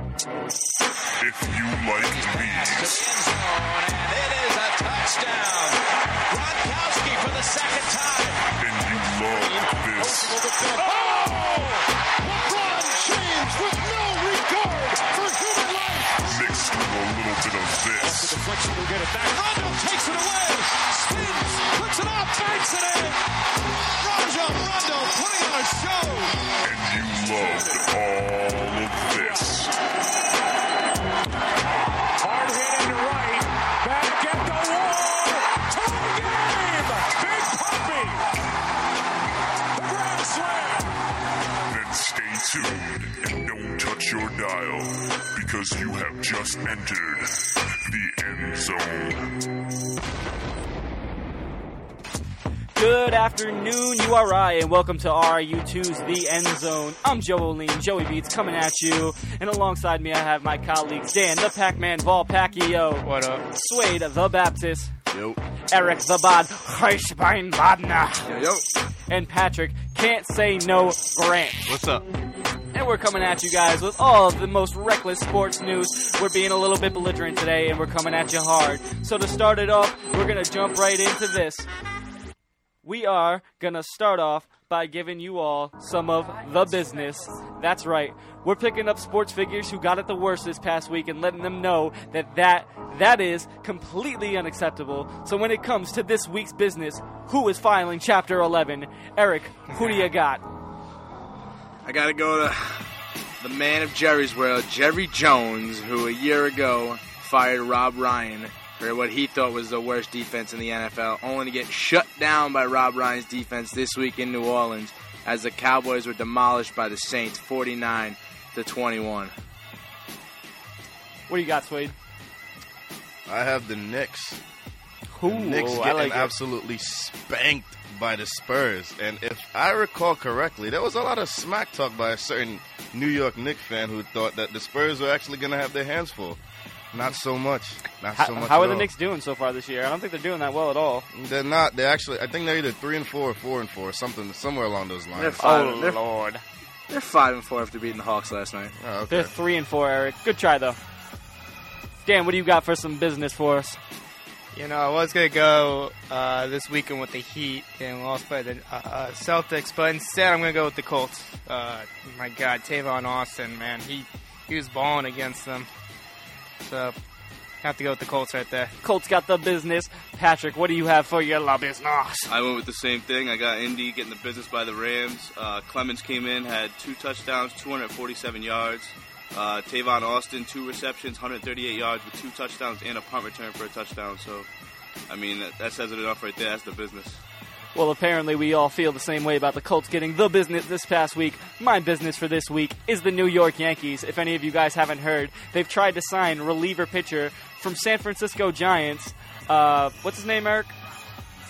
If you like the zone, and it is a touchdown. Gronkowski for the second time. and you love this, Oh! LeBron James with no regard for human life. mixed with a little bit of this, Deflection will get it back. Rondo takes it away. Spins, puts it up, banks it in. Rajon Rondo putting on a show. And loved all of this. Hard hit into right. Back at the wall. Tie game. Big Puppy. The grand slam. Then stay tuned and don't touch your dial because you have just entered Good afternoon, URI, and welcome to RIU2's The End Zone. I'm Joe O'Lean, Joey Beats coming at you, and alongside me I have my colleagues Dan, the Pac-Man, Vol Pacquiao. What up? Swade, the Baptist. Yo. Eric, the Bod, Heischbein Badner. Yo. And Patrick, can't say no Grant. What's up? And we're coming at you guys with all of the most reckless sports news. We're being a little bit belligerent today, and we're coming at you hard. So to start it off, we're gonna jump right into this. We are gonna start off by giving you all some of the business. That's right. We're picking up sports figures who got it the worst this past week and letting them know that that that is completely unacceptable. So when it comes to this week's business, who is filing Chapter 11? Eric, who do you got? I gotta go to the man of Jerry's World, Jerry Jones, who a year ago fired Rob Ryan for what he thought was the worst defense in the NFL, only to get shut down by Rob Ryan's defense this week in New Orleans as the Cowboys were demolished by the Saints 49 to 21. What do you got, Swade? I have the Knicks. Who? The Knicks I getting like absolutely spanked by the Spurs. And if I recall correctly, there was a lot of smack talk by a certain New York Knicks fan who thought that the Spurs were actually going to have their hands full. Not so much. Not How, so much. how at are the all. Knicks doing so far this year? I don't think they're doing that well at all. They're not. They're actually. I think they're either three and four or four and four, something somewhere along those They're lines. five, oh they're, lord, they're five and four after beating the Hawks last night. Oh, they're three and four. Eric, good try though. Dan, what do you got for some business for us? You know, I was gonna go uh, this weekend with the Heat and lost by the uh, uh, Celtics, but instead I'm gonna go with the Colts. Uh, my God, Tavon Austin, man, he he was balling against them. So have to go with the Colts right there. Colts got the business. Patrick, what do you have for your la business? I went with the same thing. I got Indy getting the business by the Rams. Uh, Clemens came in, had two touchdowns, 247 yards. Uh, Tavon Austin, two receptions, 138 yards with two touchdowns and a punt return for a touchdown. So, I mean, that, that says it enough right there. That's the business. Well, apparently we all feel the same way about the Colts getting the business this past week. My business for this week is the New York Yankees. If any of you guys haven't heard, they've tried to sign reliever pitcher from San Francisco Giants. Uh, what's his name, Eric?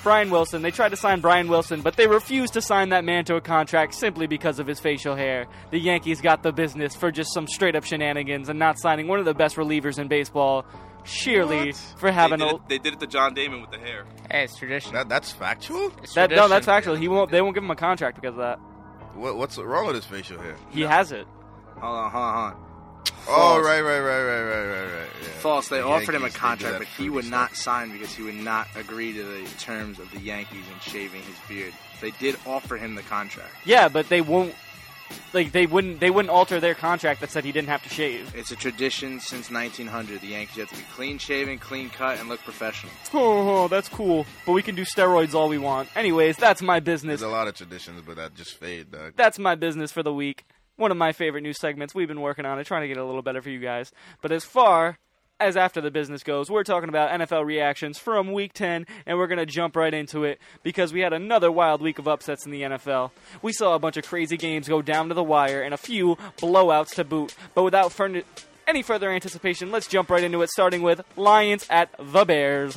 Brian Wilson. They tried to sign Brian Wilson, but they refused to sign that man to a contract simply because of his facial hair. The Yankees got the business for just some straight up shenanigans and not signing one of the best relievers in baseball, sheerly for having they, a. did it, they did it to John Damon with the hair. Hey, it's tradition. That, that's factual. It's That, no, that's factual. He won't. They won't give him a contract because of that. What, what's wrong with his facial hair? He has it. Hold on, hold on, hold on. Oh, right, right, right, right, right, right, right. Yeah. False. They The offered him a Yankees, they do contract, but he would stuff. not sign because he would not agree to the terms of the Yankees and shaving his beard. They did offer him the contract. Yeah, but they won't. Like they wouldn't. They wouldn't alter their contract that said he didn't have to shave. It's a tradition since 1900. The Yankees have to be clean shaven, clean cut, and look professional. Oh, that's cool. But we can do steroids all we want. Anyways, that's my business. There's a lot of traditions, but that just fade, dog. That's my business for the week. One of my favorite new segments. We've been working on it, trying to get a little better for you guys. But as far as after the business goes, we're talking about NFL reactions from week 10, and we're going to jump right into it because we had another wild week of upsets in the NFL. We saw a bunch of crazy games go down to the wire and a few blowouts to boot. But without any further anticipation, let's jump right into it, starting with Lions at the Bears.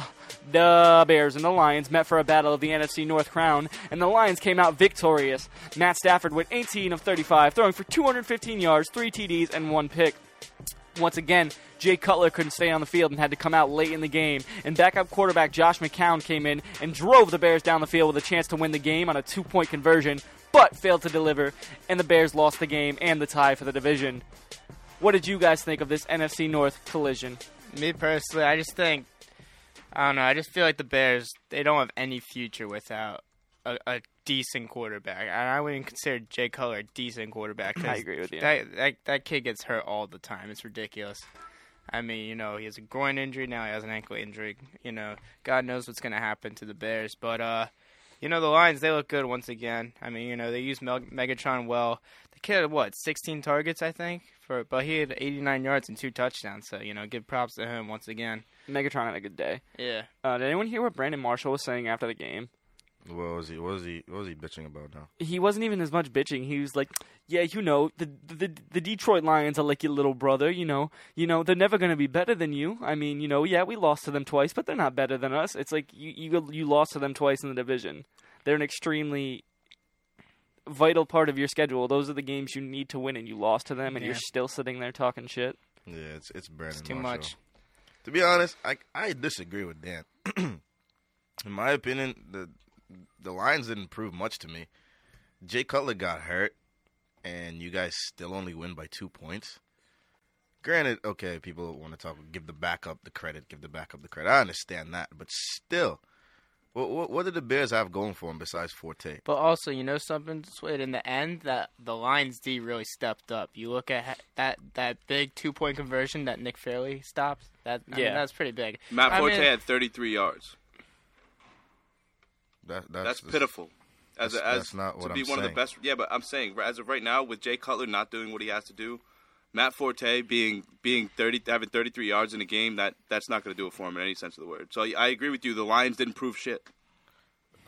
The Bears and the Lions met for a battle of the NFC North crown, and the Lions came out victorious. Matt Stafford went 18 of 35, throwing for 215 yards, 3 TDs, and 1 pick. Once again, Jay Cutler couldn't stay on the field and had to come out late in the game. And backup quarterback Josh McCown came in and drove the Bears down the field with a chance to win the game on a two point conversion. but failed to deliver, and the Bears lost the game and the tie for the division. What did you guys think of this NFC North collision? Me personally, I just think I don't know. I just feel like the Bears they don't have any future without a, a decent quarterback. And I wouldn't consider Jay Cutler a decent quarterback. I agree with you. That, that that kid gets hurt all the time. It's ridiculous. I mean, you know, he has a groin injury now. He has an ankle injury. You know, God knows what's going to happen to the Bears. But uh, you know, the Lions they look good once again. I mean, you know, they use Mel- Megatron well. The kid had what, 16 targets, I think, for but he had 89 yards and two touchdowns. So you know, give props to him once again. Megatron had a good day. Yeah. Uh, did anyone hear what Brandon Marshall was saying after the game? What was he? What was he? What was he bitching about now? He wasn't even as much bitching. He was like, "Yeah, you know, the the the Detroit Lions are like your little brother. You know, you know, they're never gonna be better than you. I mean, you know, yeah, we lost to them twice, but they're not better than us. It's like you you you lost to them twice in the division. They're an extremely vital part of your schedule. Those are the games you need to win, and you lost to them, and you're still sitting there talking shit. Yeah, it's it's Brandon. It's too Marshall. much. To be honest, I I disagree with Dan. In my opinion, the the Lions didn't prove much to me. Jay Cutler got hurt, and you guys still only win by two points. Granted, okay, people want to talk, give the backup the credit, give the backup the credit. I understand that, but still, what what, what did the Bears have going for them besides Forte? But also, you know something, Swade, in the end, that the Lions D really stepped up. You look at that that big two point conversion that Nick Fairley stopped. That I mean, Yeah. that's pretty big. Matt I Forte mean, had 33 yards. That, That's, pitiful. As that's- a, as that's not what to be I'm one of the best. Yeah, but I'm saying as of right now, with Jay Cutler not doing what he has to do, Matt Forte being being 30 having 33 yards in a game that that's not going to do it for him in any sense of the word. So I agree with you. The Lions didn't prove shit.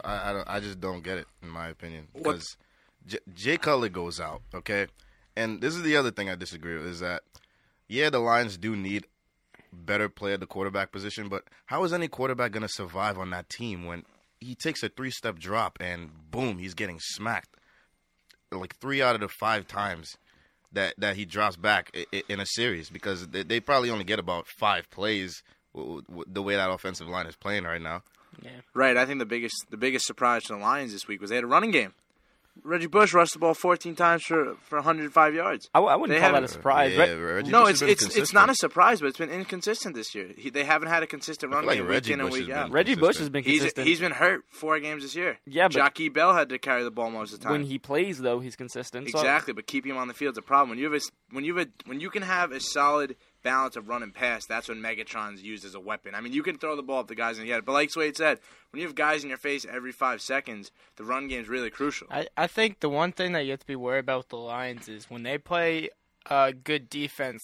I, I don't. I just don't get it, in my opinion, because J- Jay Cutler goes out. Okay, and this is the other thing I disagree with is that yeah, the Lions do need better play at the quarterback position, but how is any quarterback going to survive on that team when he takes a three step drop and boom, he's getting smacked like three out of the five times that that he drops back i- i- in a series because they, they probably only get about five plays w- w- the way that offensive line is playing right now. Yeah. Right. I think the biggest the biggest surprise to the Lions this week was they had a running game. Reggie Bush rushed the ball 14 times for for 105 yards. I, w- I wouldn't They call that a surprise. Yeah, Re- Reggie no, Bush it's has been it's it's not a surprise, but it's been inconsistent this year. He, they haven't had a consistent I run like game Reggie week in and Bush week has out. been Reggie Bush has consistent. been He's consistent. he's been hurt four games this year. Yeah, but- Joique Bell had to carry the ball most of the time. when he plays, though, he's consistent. So- Exactly, but keeping him on the field is a problem. When you have a, when you have a, when you can have a solid balance of run and pass, that's when Megatron's used as a weapon. I mean, you can throw the ball if the guys in the head, but like Swade said, when you have guys in your face every five seconds, the run game is really crucial. I, I think the one thing that you have to be worried about with the Lions is when they play uh, good defense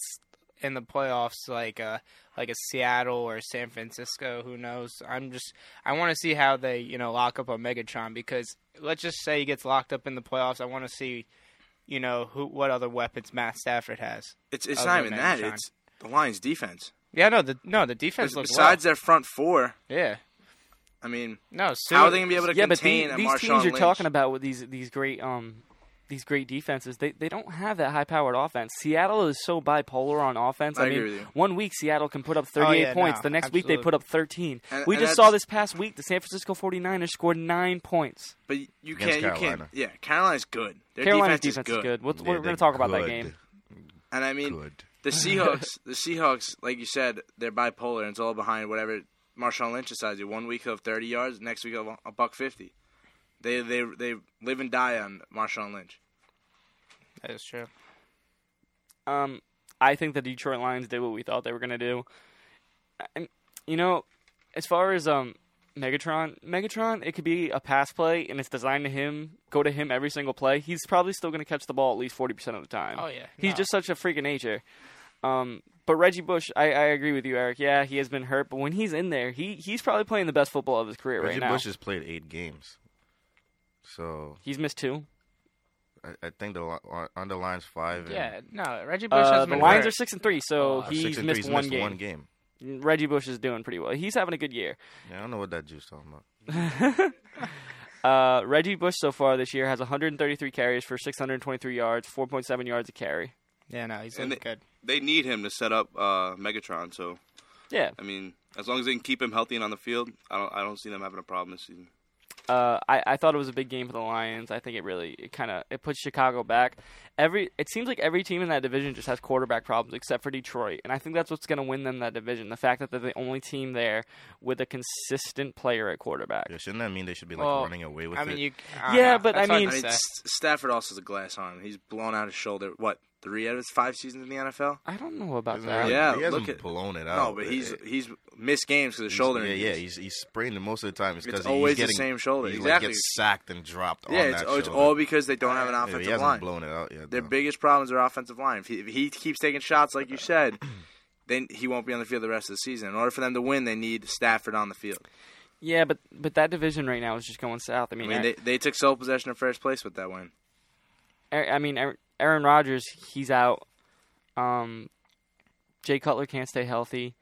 in the playoffs, like uh, like a Seattle or San Francisco. Who knows? I'm just I want to see how they you know lock up on Megatron because let's just say he gets locked up in the playoffs. I want to see you know who what other weapons Matt Stafford has. It's it's not even that. It's the Lions' defense. Yeah, no, the no the defense looks Besides their front four, yeah. I mean, No, how are they gonna be able to yeah, but contain the- a these Marshawn teams you're Lynch? talking about with these these great um these great defenses, they they don't have that high powered offense. Seattle is so bipolar on offense. I I, mean, with you. one week Seattle can put up 38 Oh, yeah, points. no, the next week they put up 13. And- we and just saw this past week the San Francisco 49ers scored 9 points. But you- you can't. You can't. Yeah, Carolina's good. Their Carolina's defense, defense is good. We'll- Yeah, we're gonna talk about that game. And I mean, Good. The Seahawks, the Seahawks, like you said, they're bipolar. and It's all behind whatever Marshawn Lynch decides. to do. One week he'll 30 yards, next week he'll a buck 50. They they they live and die on Marshawn Lynch. That is true. Um, I think the Detroit Lions did what we thought they were going to do. And you know, as far as um Megatron, Megatron, it could be a pass play and it's designed to him, go to him every single play. He's probably still going to catch the ball at least 40% of the time. Oh, yeah. He's No. just such a freak of nature. Um, but Reggie Bush, I, I agree with you, Eric. Yeah, he has been hurt, but when he's in there, he he's probably playing the best football of his career Reggie right now. Reggie Bush has played eight games, so He's missed two. I, I think the Li- on the lines five. and- Yeah, no, Reggie Bush Uh, has the been Lions hurt. are six and three, so uh, six he's and missed, three, he's one, missed game. one game. Reggie Bush is doing pretty well. He's having a good year. Yeah, I don't know what that Jew's talking about. Uh, Reggie Bush so far this year has 133 carries for 623 yards, 4.7 yards a carry. Yeah, no, he's And looking good. They need him to set up uh, Megatron. So Yeah, I mean, as long as they can keep him healthy and on the field, I don't I don't see them having a problem this season. Uh, I, I thought it was a big game for the Lions. I think it really it kind of it puts Chicago back. Every it seems like every team in that division just has quarterback problems except for Detroit, and I think that's what's going to win them that division. The fact that they're the only team there with a consistent player at quarterback. Yeah, shouldn't that mean they should be like Well, running away with I it? mean, you. Yeah, but That's I mean- I mean. S- Stafford also has a glass arm. He's blown out his shoulder. What three out of his five seasons in the NFL? I don't know about Isn't that. it? Yeah, he hasn't look at- blown it out. No, but he's It- he's missed games because of shoulder. Yeah, yeah, he's he's sprained it most of the time. It's It's because always he's the same shoulder. He Exactly. like gets sacked and dropped yeah, on it's, that it's all because they don't have an Yeah, offensive he hasn't line. blown it out yet. Their though. biggest problems are offensive line. If he, if he keeps taking shots like you said, then he won't be on the field the rest of the season. In order for them to win, they need Stafford on the field. Yeah, but but that division right now is just going south. I I mean, mean, they, they took sole possession of first place with that win. I I mean, Aaron- Rodgers, he's out. Um, Jay Cutler can't stay healthy.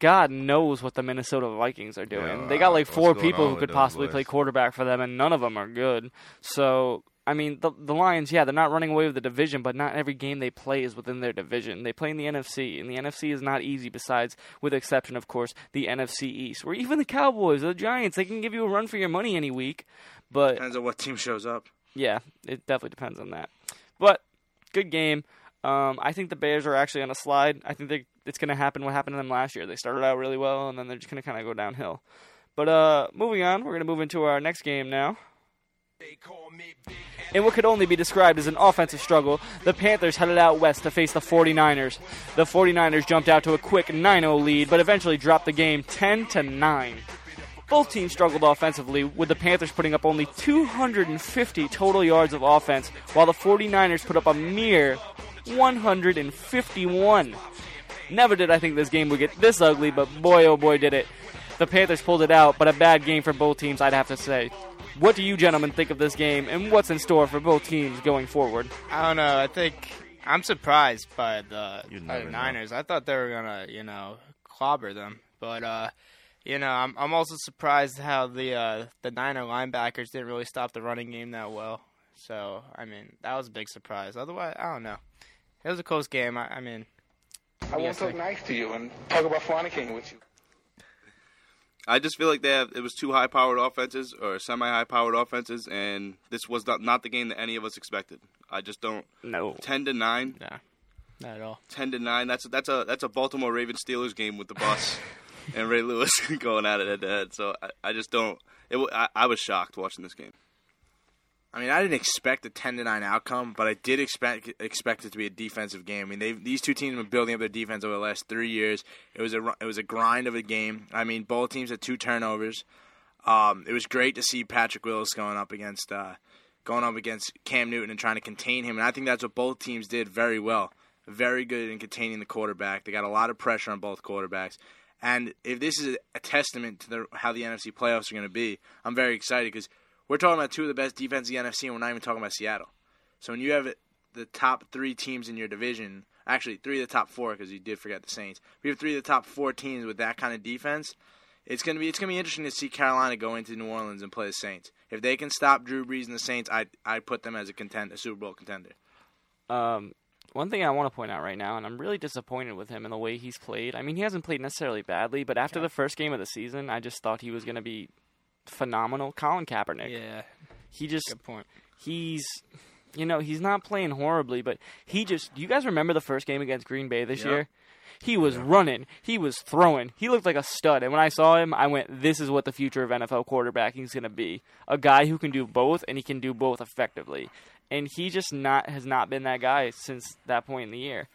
God knows what the Minnesota Vikings are doing. Yeah, they got like four people who could possibly boys? play quarterback for them, and none of them are good. So, I mean, the the Lions, yeah, they're not running away with the division, but not every game they play is within their division. They play in the NFC, and the NFC is not easy. Besides, with exception, of course, the NFC East, where even the Cowboys, or the Giants, they can give you a run for your money any week. But Depends on what team shows up. yeah, it definitely depends on that. But good game. Um, I think the Bears are actually on a slide. I think they, it's going to happen what happened to them last year. They started out really well, and then they're just going to kind of go downhill. But uh, moving on, we're going to move into our next game now. In what could only be described as an offensive struggle, the Panthers headed out west to face the 49ers. The 49ers jumped out to a quick 9-0 lead, but eventually dropped the game 10 to 9. Both teams struggled offensively, with the Panthers putting up only 250 total yards of offense, while the 49ers put up a mere 151. Never did I think this game would get this ugly, but boy oh boy did it. The Panthers pulled it out, but a bad game for both teams, I'd have to say. What do you gentlemen think of this game, and what's in store for both teams going forward? I don't know. I think I'm surprised by the, by never the know. Niners. I thought they were gonna, you know, clobber them, but uh, you know, I'm I'm also surprised how the uh, the Niner linebackers didn't really stop the running game that well. So I mean, that was a big surprise. Otherwise, I don't know. It was a close game. I, I mean, I won't Yes, talk nice to you and talk about fornicating with you. I just feel like they have it was two high powered offenses or semi high powered offenses, and this was not, not the game that any of us expected. I just don't. No. Ten to nine, nah, not at all. ten to nine. That's that's a that's a Baltimore Ravens Steelers game with the bus and Ray Lewis going at it head to head. So I, I just don't. It, I, I was shocked watching this game. I mean, I didn't expect a ten to nine outcome, but I did expect expect it to be a defensive game. I mean, these two teams have been building up their defense over the last three years. It was a it was a grind of a game. I mean, both teams had two turnovers. Um, it was great to see Patrick Willis going up against uh, going up against Cam Newton and trying to contain him, and I think that's what both teams did very well. Very good in containing the quarterback. They got a lot of pressure on both quarterbacks. And if this is a testament to the, how the NFC playoffs are going to be, I'm very excited because we're talking about two of the best defenses in the NFC, and we're not even talking about Seattle. So when you have the top three teams in your division, actually three of the top four, because you did forget the Saints. We have three of the top four teams with that kind of defense. It's gonna be it's gonna be interesting to see Carolina go into New Orleans and play the Saints. If they can stop Drew Brees and the Saints, I I put them as a contend, a Super Bowl contender. Um, one thing I want to point out right now, and I'm really disappointed with him in the way he's played. I mean, he hasn't played necessarily badly, but after the first game of the season, I just thought he was going to be phenomenal. Colin Kaepernick. Yeah, He just good point. he's you know he's not playing horribly but he just do you guys remember the first game against green bay this Yep. year he was running he was throwing he looked like a stud and when i saw him i went this is what the future of nfl quarterbacking is going to be a guy who can do both and he can do both effectively and he just not has not been that guy since that point in the year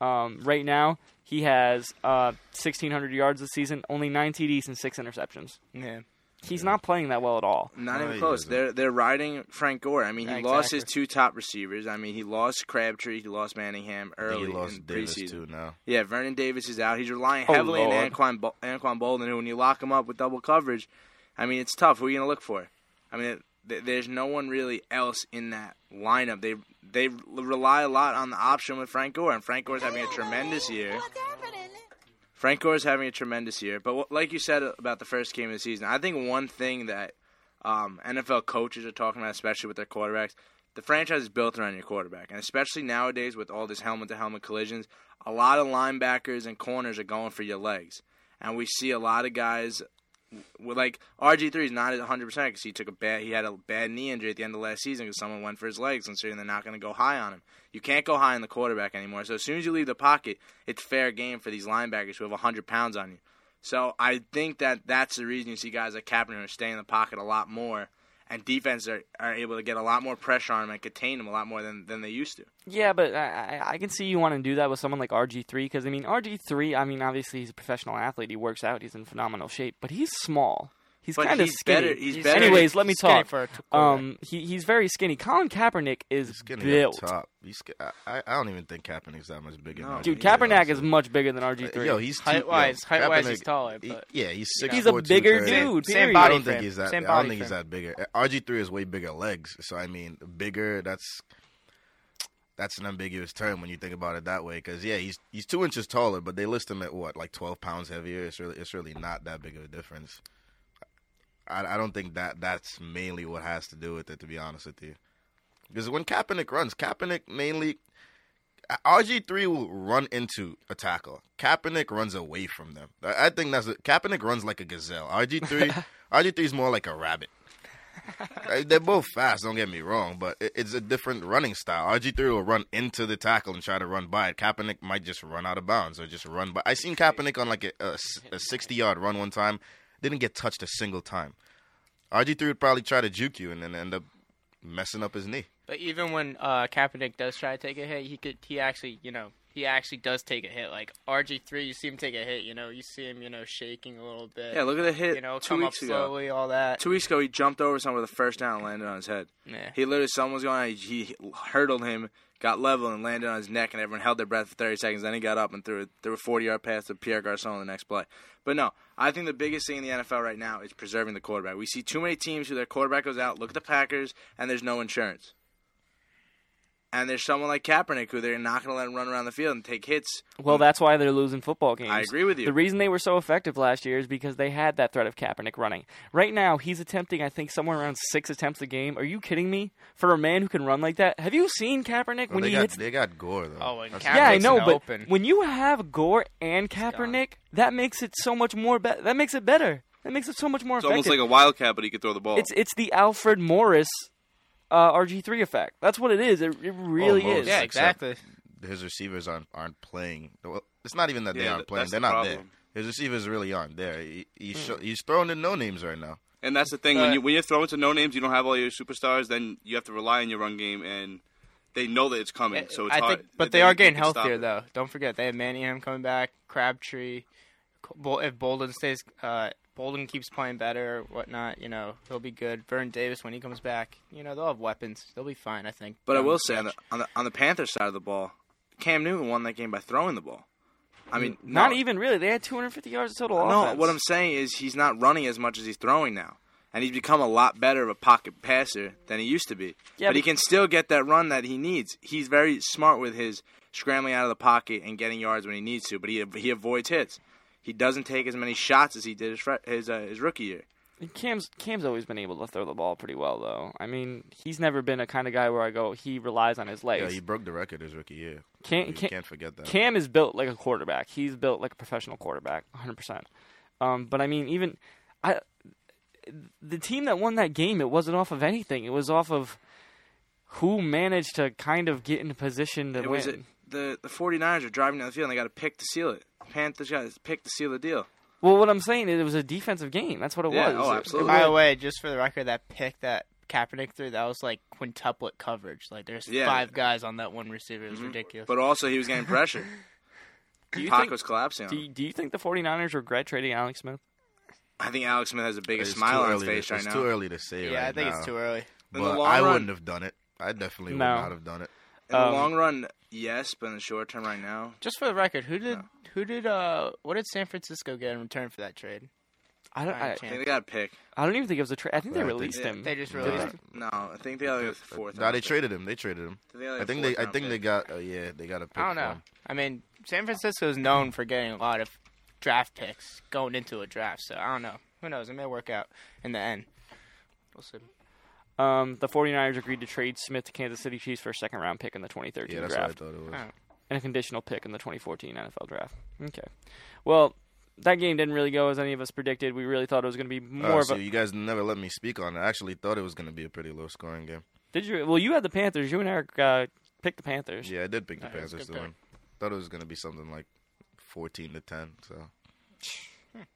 um, right now he has uh, 1600 yards this season only 9 td's and 6 interceptions Yeah, he's not playing that well at all Not No, even close. doesn't. They're they're riding Frank Gore. I mean, he Yeah, lost his two top receivers. I mean, he lost Crabtree, he lost Manningham early he lost in Davis preseason. too now. Yeah, Vernon Davis is out. He's relying Oh, heavily on Anquan, Anquan Boldin, who, when you lock him up with double coverage, I mean, it's tough. Who are you going to look for? I mean, th- there's no one really else in that lineup. They they rely a lot on the option with Frank Gore, and Frank Gore's having a tremendous year. Frank Gore's having a tremendous year. But what, like you said about the first game of the season, I think one thing that um, NFL coaches are talking about, especially with their quarterbacks, the franchise is built around your quarterback, and especially nowadays with all this helmet-to-helmet collisions, a lot of linebackers and corners are going for your legs, and we see a lot of guys Like RG three is not at 100 percent because he took a bad he had a bad knee injury at the end of last season because someone went for his legs, considering they're not going to go high on him. You can't go high on the quarterback anymore. So as soon as you leave the pocket, it's fair game for these linebackers who have 100 pounds on you. So I think that that's the reason you see guys like Kaepernick are staying in the pocket a lot more, and defense are, are able to get a lot more pressure on him and contain him a lot more than, than they used to. Yeah, but I, I- can see you want to do that with someone like RG3 because I mean RG3. I mean, obviously he's a professional athlete. He works out. He's in phenomenal shape, but he's small. He's kind of skinny. better- he's better- Anyways, let me talk. for a t- quarterback. Um, he he's very skinny. Colin Kaepernick is Skinny built. up top. He's, sk- I, I I don't even think Kaepernick's that much bigger. No. than Dude, RG3, Kaepernick is much bigger than RG3. Uh, Yo, he's two- Height-wise- yo, height-wise, he's taller, he- yeah, he's you know. six. He's a bigger dude. Same period. I don't think he's that. Same I don't body think he's that bigger. RG three has way bigger legs. So I mean, bigger. That's that's an ambiguous term when you think about it that way. Because yeah, he's he's two inches taller, but they list him at what like twelve pounds heavier. It's really it's really not that big of a difference. I, I don't think that that's mainly what has to do with it. To be honest with you, because when Kaepernick runs, Kaepernick mainly. RG three will run into a tackle. Kaepernick runs away from them. I I think that's it. Kaepernick runs like a gazelle. RG three, RG three is more like a rabbit. They're both fast. Don't get me wrong, but it- it's a different running style. RG three will run into the tackle and try to run by it. Kaepernick might just run out of bounds or just run by. I seen Kaepernick on like a a sixty yard run one time. Didn't get touched a single time. RG three would probably try to juke you and then end up messing up his knee. But even when uh, Kaepernick does try to take a hit, he could he actually you know he actually does take a hit. Like RG three, you see him take a hit. You know, you see him you know shaking a little bit. Yeah, look at the hit you know, two come weeks up ago. slowly, all that. Two weeks ago, he jumped over someone with a first down and landed on his head. Yeah. He literally, someone was going on, he, he hurdled him, got level, and landed on his neck, and everyone held their breath for 30 seconds. Then he got up and threw, a- threw a 40 yard pass to Pierre Garcon on the next play. But no, I think the biggest thing in the NFL right now is preserving the quarterback. We see too many teams who their quarterback goes out. Look at the Packers, and there's no insurance. And there's someone like Kaepernick who they're not going to let him run around the field and take hits. Well, that's why they're losing football games. I agree with you. The reason they were so effective last year is because they had that threat of Kaepernick running. Right now, he's attempting, I think, somewhere around six attempts a game. Are you kidding me? For a man who can run like that, have you seen Kaepernick Well, when he got hits? they got Gore though. Oh, and That's- Kaepernick- yeah, I know, but open. when you have Gore and Kaepernick, that makes it so much more. Be- that makes it better. That makes it so much more It's effective. almost like a wildcat, but he could throw the ball. It's it's the Alfred Morris uh, RG3 effect. That's what it is. It, it really Almost. is. Yeah, except exactly. his receivers aren't aren't playing. Well, it's not even that they aren't th- playing; they're the not there. His receivers really aren't there. He, Hmm. he's sho- he's throwing in no names right now. And that's the thing when you when you're throwing to no names, you don't have all your superstars. Then you have to rely on your run game, and they know that it's coming. So it's I hard. think, but They- they are getting can healthier though. Don't forget they have Manningham coming back, Crabtree. If Boldin stays, uh, Boldin keeps playing better whatnot, you know he'll be good. Vern Davis when he comes back, you know they'll have weapons. They'll be fine, I think. But I will say on the, on the on the Panthers side of the ball, Cam Newton won that game by throwing the ball. I mean, Not no, even really. They had 250 yards of total No, offense. what I'm saying is he's not running as much as he's throwing now, and he's become a lot better of a pocket passer than he used to be. Yeah, but he can still get that run that he needs. He's very smart with his scrambling out of the pocket and getting yards when he needs to, but he he avoids hits. He doesn't take as many shots as he did his his, uh, his rookie year. Cam's Cam's always been able to throw the ball pretty well, though. I mean, he's never been a kind of guy where I go he relies on his legs. Yeah, he broke the record his rookie year. Can't- you can't- can't forget that. Cam is built like a quarterback. He's built like a professional quarterback, 100%. Um, but I mean, even I, the team that won that game, it wasn't off of anything. It was off of who managed to kind of get in position to It win. Was it, the the 49ers are driving down the field and they got a pick to seal it. Panthers got a pick to seal the deal. well, what I'm saying is, it was a defensive game. That's what it Yeah, was. oh, It- it absolutely. By the way, just for the record, that pick that Kaepernick threw, that was like quintuplet coverage. Like there's Yeah. five guys on that one receiver. It was Mm-hmm. ridiculous. But also he was getting pressure. do you Pac think, was collapsing. do you, do you think the 49ers regret trading Alex Smith? I think Alex Smith has the biggest It's smile on his face to, right it's now. too early to say. yeah, right I think now. it's too early. But I run- wouldn't have done it. I definitely No. would not have done it. In the Um, long run, yes, but in the short term, right now, Just for the record, who did who did uh what did San Francisco get in return for that trade? I don't. I, I think they got a pick. I don't even think it was a trade. I think they Yeah, I think- released Yeah, him. They just released. I- him. No, I think they got like a fourth. No, round they pick. traded him. They traded him. I think they got, like, I a think they. I think they got. Uh, yeah, they got a pick. I don't know. him. I mean, San Francisco is known for getting a lot of draft picks going into a draft. So I don't know. Who knows? It may work out in the end. We'll see. Um, the 49ers agreed to trade Smith to Kansas City Chiefs for a second round pick in the 2013 Yeah, that's draft what I thought it was. Oh. and a conditional pick in the 2014 NFL draft. Okay. Well, that game didn't really go as any of us predicted. We really thought it was going to be more Oh, of so a. you guys never let me speak on it. I actually thought it was going to be a pretty low scoring game. Did you? Well, you had the Panthers. You and Eric uh, picked the Panthers. Yeah, I did pick the Alright, Panthers to. Thought it was going to be something like 14 to 10. So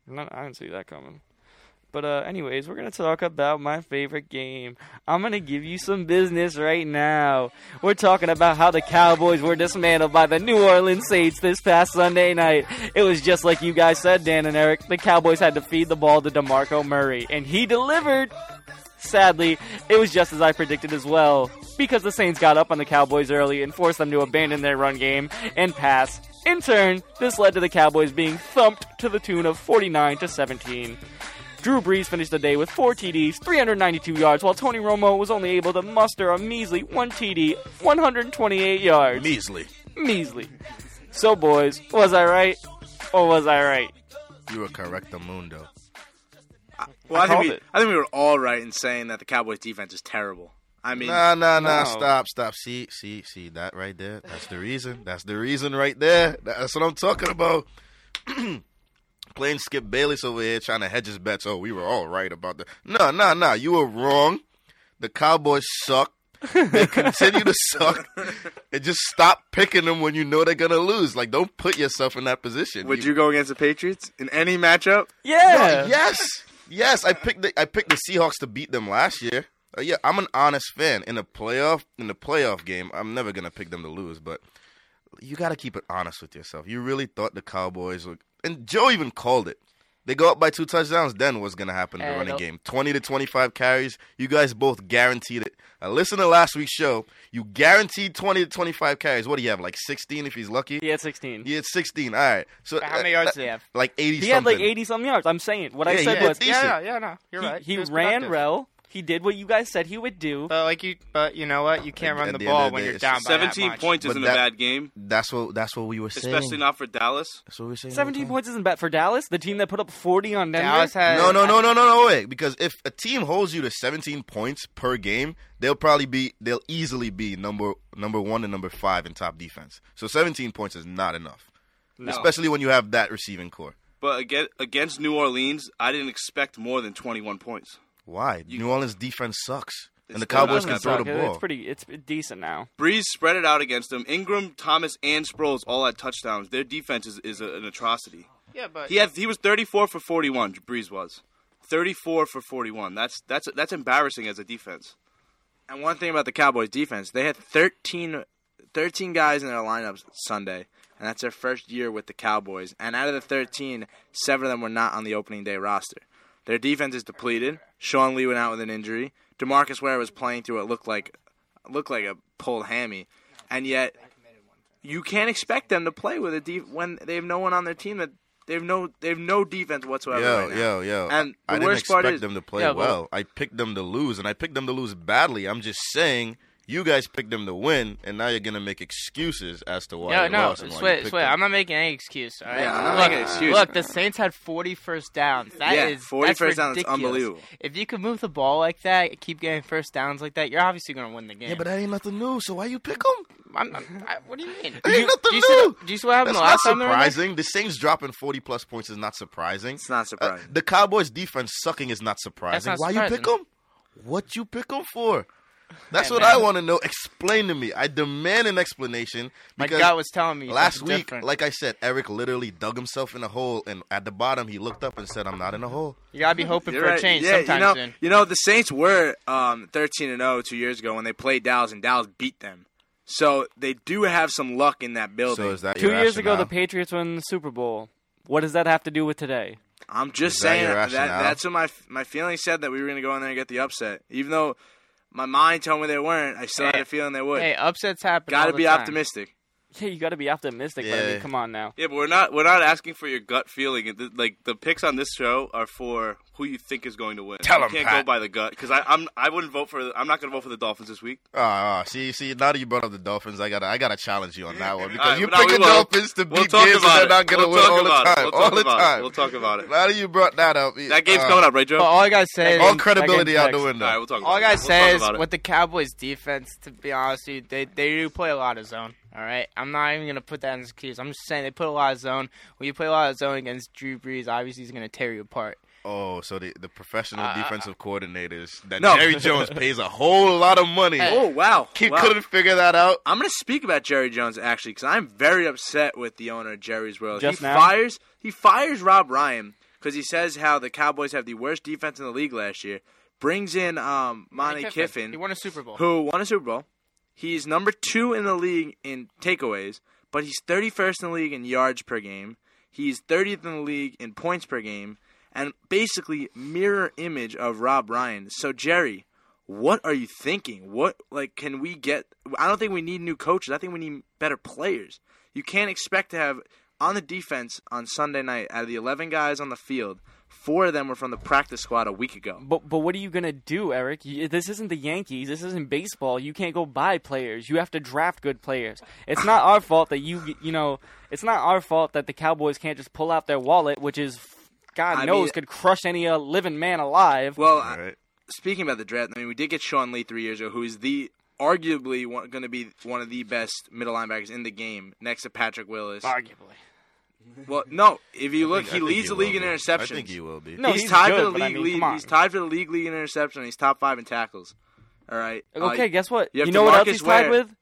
I didn't see that coming. But uh, anyways, we're gonna talk about my favorite game. I'm gonna give you some business right now. We're talking about how the Cowboys were dismantled by the New Orleans Saints this past Sunday night. It was just like you guys said, Dan and Eric. The Cowboys had to feed the ball to DeMarco Murray, and he delivered. Sadly, it was just as I predicted as well, because the Saints got up on the Cowboys early and forced them to abandon their run game and pass. In turn, this led to the Cowboys being thumped to the tune of 49 to 17. Drew Brees finished the day with four TDs, 392 yards, while Tony Romo was only able to muster a measly one TD, 128 yards. measly. Measly. So, boys, was I right or was I right? You were correct, Mundo. Well, I, think we, it. I think we were all right in saying that the Cowboys defense is terrible. I mean, Nah, nah, nah. no. Stop, stop. See, see, see that right there. That's the reason. That's the reason right there. That's what I'm talking about. Playing Skip Bayless over here trying to hedge his bets. Oh, we were all right about that. No, no, no. You were wrong. The Cowboys suck. They continue to suck. And just stop picking them when you know they're gonna lose. Like, don't put yourself in that position. would you go against the Patriots in any matchup? Yeah. Yes, yes. I picked the I picked the Seahawks to beat them last year. Uh, yeah, I'm an honest fan. In a playoff in the playoff game, I'm never gonna pick them to lose. But you got to keep it honest with yourself. You really thought the Cowboys would, and Joe even called it. They go up by two touchdowns. Then what's gonna happen in the Hey, running don't- game? Twenty to twenty-five carries. You guys both guaranteed it. Now listen to last week's show. You guaranteed twenty to twenty-five carries. What do you have? Like sixteen if he's lucky. He had 16. He had sixteen. All right. So How many yards uh, did he have? Like eighty. He had like 80 something yards. I'm saying. What Yeah, I said had was decent. Yeah, yeah, no, you're he, right. he was ran productive. well. He did what you guys said he would do. But like you, but you know what? You can't At run the, the ball the when day, you're down by that 17 much. points But isn't that- a bad game, That's what that's what we were saying. especially not for Dallas. That's what we were saying. 17 points isn't bad for Dallas, the team that put up 40 on Denver. Dallas had No, no, no, no, no, no way. Because if a team holds you to 17 points per game, they'll probably be they'll easily be number number one and number five in top defense. So 17 points is not enough, especially when you have that receiving core. But again, against New Orleans, I didn't expect more than 21 points. Why? New Orleans defense sucks, and the Cowboys can throw the ball. It's pretty. It's decent now. Brees spread it out against them. Ingram, Thomas, and Sproles all had touchdowns. Their defense is, is a, an atrocity. Yeah, but He had he was 34 for 41. Brees was 34 for 41. That's that's that's embarrassing as a defense. And one thing about the Cowboys defense, they had 13, 13 guys in their lineups Sunday, and that's their first year with the Cowboys. And out of the 13, seven of them were not on the opening day roster. Their defense is depleted. Sean Lee went out with an injury. Demarcus Ware was playing through what looked like looked like a pulled hammy, and yet you can't expect them to play with a def- when they have no one on their team that they have no they have no defense whatsoever. Yo, right now. yo, yo! And the I didn't worst expect part is- them to play Yeah, well. I picked them to lose, and I picked them to lose badly. I'm just saying, you guys picked them to win, and now you're gonna make excuses as to why Yeah, they no, lost and sweat, sweat. I'm not making any excuse. All right? Yeah, I'm not look, making an excuse. Look, the Saints had 40 first downs. That Yeah, is 40 that's first downs, it's unbelievable. If you can move the ball like that, keep getting first downs like that, you're obviously going to win the game. Yeah, but that ain't nothing new. So why you pick them? I'm, I'm, I, what do you mean? That ain't nothing do you see, new. the- do you see what happened That's the last not time they were in there? surprising. The Saints dropping 40 plus points is not surprising. It's not Uh, surprising. the Cowboys defense sucking is not surprising. not Why you pick them? What you pick them for? That's Hey, what man. I want to know. Explain to me. I demand an explanation. My because gut was telling me last week, different. like I said, Eric literally dug himself in a hole, and at the bottom, he looked up and said, "I'm not in a hole." you gotta be hoping You're for right. a change yeah, sometime you know, soon. You know, the Saints were um, 13 and 0 two years ago when they played Dallas, and Dallas beat them. So they do have some luck in that building. So is that Two your years ago, the? Patriots won the Super Bowl. What does that have to do with today? I'm just Is that saying your that, that's what my my feeling said that we were going to go in there and get the upset, even though my mind told me they weren't. I still had a feeling they would. Hey, upsets happen. Got to be time. optimistic. Yeah, you got to be optimistic. But I mean, come on now. Yeah, but we're not we're not asking for your gut feeling. Like the picks on this show are for who you think is going to win. Tell you 'em, can't Pat. go by the gut because I'm I wouldn't vote for I'm not going to vote for the Dolphins this week. Ah, ah, see, see. Now that you brought up the Dolphins, I gotta, I gotta challenge you on that one because All right, you're no, picking will. Dolphins to We'll beat talk games about and they're not gonna We'll win talk all the about it. time. We'll all the time. We'll talk about it. Now that you brought that up, That game's uh, coming up, right, Joe? But all I gotta say All credibility That out the window. All right, we'll talk. all I about gotta say is about with the Cowboys defense, to be honest with you, they they do play a lot of zone. All right, I'm not even gonna put that in the excuse. I'm just saying they put a lot of zone. When you play a lot of zone against Drew Brees, obviously he's gonna tear you apart. Oh, so the the professional Uh, defensive coordinators that No. Jerry Jones pays a whole lot of money. Oh wow! He Wow. couldn't figure that out. I'm going to speak about Jerry Jones actually because I'm very upset with the owner of Jerry's World. Just he now? fires he fires Rob Ryan because he says how the Cowboys have the worst defense in the league last year. Brings in um, Monte Kiffin, He won a Super Bowl. who won a Super Bowl. He's number two in the league in takeaways, but he's 31st in the league in yards per game. He's 30th in the league in points per game, and basically mirror image of Rob Ryan. So Jerry, what are you thinking? What like can we get? I don't think we need new coaches. I think we need better players. You can't expect to have on the defense on Sunday night out of the 11 guys on the field, four of them were from the practice squad a week ago. But but what are you gonna do, Eric? You, this isn't the Yankees. This isn't baseball. You can't go buy players. You have to draft good players. It's not our fault that you you know. It's not our fault that the Cowboys can't just pull out their wallet, which is God I knows mean- could crush any uh, living man alive. Well, All I- right. speaking about the draft, I mean, we did get Sean Lee three years ago, who is the arguably going to be one of the best middle linebackers in the game, next to Patrick Willis. Arguably. Well, no, if you look, I he think leads the will league in be. interceptions. I think he will be. No, he's, he's tied for the but I league mean, lead. come on. He's tied for the league lead in interception. He's top five in tackles. All right. Uh, Okay, guess what? you have know what else DeMarcus he's tied Ware. with?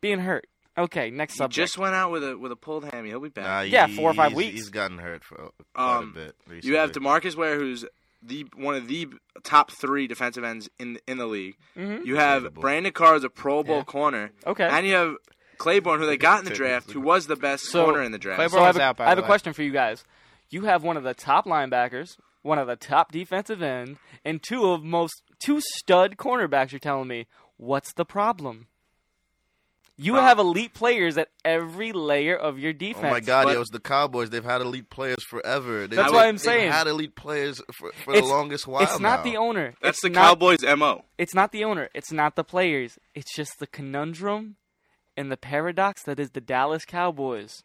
Being hurt. Okay, next he subject. just went out with a with a pulled hammy. He'll be back. Nah, Yeah, he- four or five he's- weeks. He's gotten hurt for quite Um, a bit. You have. Demarcus Ware, who's the one of the top three defensive ends in in the league. You have Brandon Carr as a Pro Bowl. Yeah. corner. Okay. And you have Claiborne, who they got in the draft, who was the best So- corner in the draft. Claiborne So I was have, a, out, by I have the a way. question for you guys. You have one of the top linebackers, one of the top defensive end, and two of most two stud cornerbacks. You're telling me what's the problem? You have elite players at every layer of your Oh defense. my God! But- It was the Cowboys. They've had elite players forever. They've, That's what I'm they've saying. had elite players for, for It's- the longest while. It's not now. the owner. That's it's the not, Cowboys' mo. It's not the owner. It's not the players. It's just the conundrum and the paradox that is the Dallas Cowboys.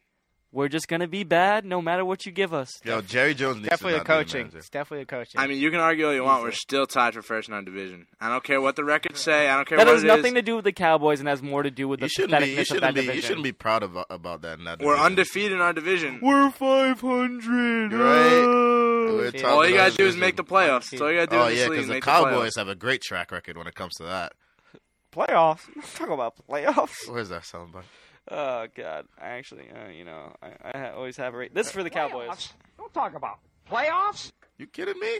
We're just gonna be bad no matter what you give us. Yo, Jerry Jones needs Definitely to the not a coaching. manager. It's definitely the coaching. I mean, you can argue all you want. We're still tied for first in our division. I don't care what the records say. I don't care That what has it nothing is. to do with the Cowboys and has more to do with the You shouldn't be. You of shouldn't that be. division. You shouldn't be proud of about that. In that We're division. undefeated in our division. We're 500. Right? We're All you gotta do is make the playoffs. That's all you gotta do Oh in yeah, because is the Cowboys the have a great track record when it comes to that. Playoffs? Let's Talk about playoffs. Where's that soundbite? Oh God! I actually, uh, you know, I, I always have a rate. This is for the Cowboys. Don't talk about playoffs. You kidding me?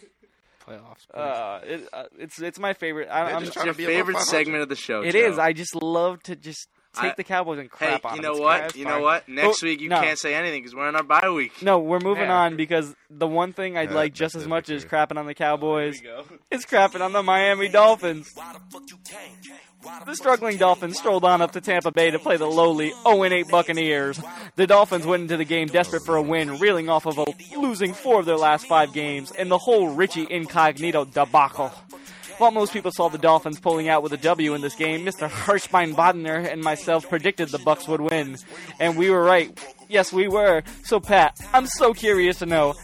playoffs. Uh, it, uh, it's it's my favorite. I, I'm, just playoffs. trying Your to be above favorite segment of the show. it Joe. is. I just love to just take I- the Cowboys and Hey, crap on you them. know It's what? great. You know what? Next Oh, week you no. can't say anything because we're in our bye week. No, we're moving Yeah. on because the one thing I'd Yeah, like just as much as crapping on the Cowboys is crapping on the Miami Dolphins. The struggling Dolphins strolled on up to Tampa Bay to play the lowly 0-8 Buccaneers. The Dolphins went into the game desperate for a win, reeling off of a losing four of their last five games, and the whole Richie Incognito debacle. While most people saw the Dolphins pulling out with a W in this game, Mr. Hirschbein Bodner and myself predicted the Bucks would win, and we were right. Yes, we were. So, Pat, I'm so curious to know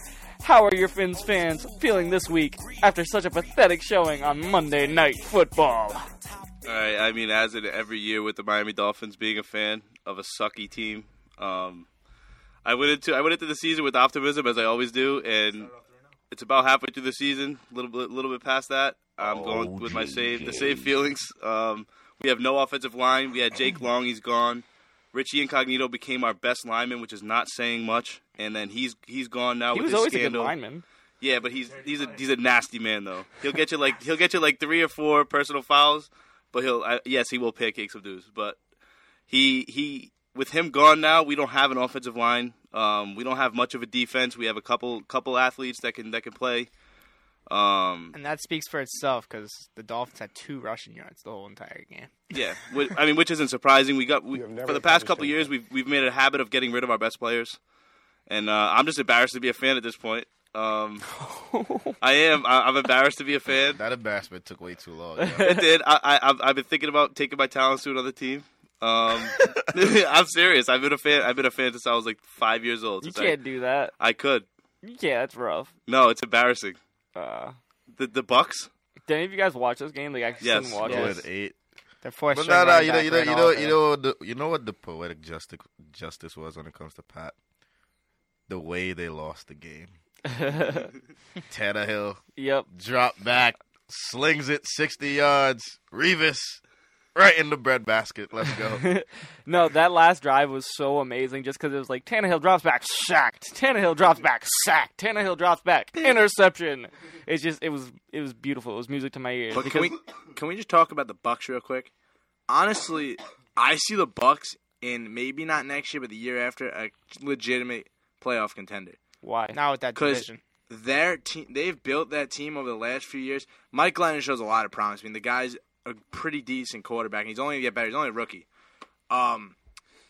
how are your Fins fans feeling this week after such a pathetic showing on Monday Night Football? All right, I mean, as in every year with the Miami Dolphins, being a fan of a sucky team, um, I went into I went into the season with optimism as I always do, and it's about halfway through the season, a little bit, little bit past that. I'm going with my same the same feelings. Um, we have no offensive line. We had Jake Long, he's gone. Richie Incognito became our best lineman, which is not saying much. And then he's he's gone now. He with was his always a good lineman. Yeah, but he's he's a he's a nasty man though. He'll get you like he'll get you like three or four personal fouls, but he'll I, yes he will pancake some dudes. But he he with him gone now, we don't have an offensive line. Um, we don't have much of a defense. We have a couple couple athletes that can that can play. Um, And that speaks for itself because the Dolphins had two rushing yards the whole entire game. yeah, whi- I mean, which isn't surprising. We got we, You have never for the past couple this years, we've we've made a habit of getting rid of our best players, and uh, I'm just embarrassed to be a fan at this point. Um, I am. I, I'm embarrassed to be a fan. That embarrassment took way too long. yo. It did. I, I, I've, I've been thinking about taking my talents to another team. Um, I'm serious. I've been a fan. I've been a fan since I was like five years old. You can't do that. I, I could. Yeah, that's rough. No, it's embarrassing. Uh, The the Bucks. did any of you guys watch this game? Like, I actually Yes. didn't watch Go it. eight. They're fourth But string no, no, you know, you know, you know, you know, what the, you know what the poetic justice justice was when it comes to Pat. The way they lost the game. Tannehill Yep. drop back, slings it sixty yards. Revis right in the bread basket. Let's go. No, that last drive was so amazing just because it was like Tannehill drops back, sacked. Tannehill drops back, sacked. Tannehill drops back, interception. It's just it was it was beautiful. It was music to my ears. But can we can we just talk about the Bucks real quick? Honestly, I see the Bucks in maybe not next year, but the year after a legitimate playoff contender. Why? Not with that division. Their team, they've built that team over the last few years. Mike Glennon shows a lot of promise. I mean, the guy's a pretty decent quarterback. And he's only gonna get better. He's only a rookie. Um,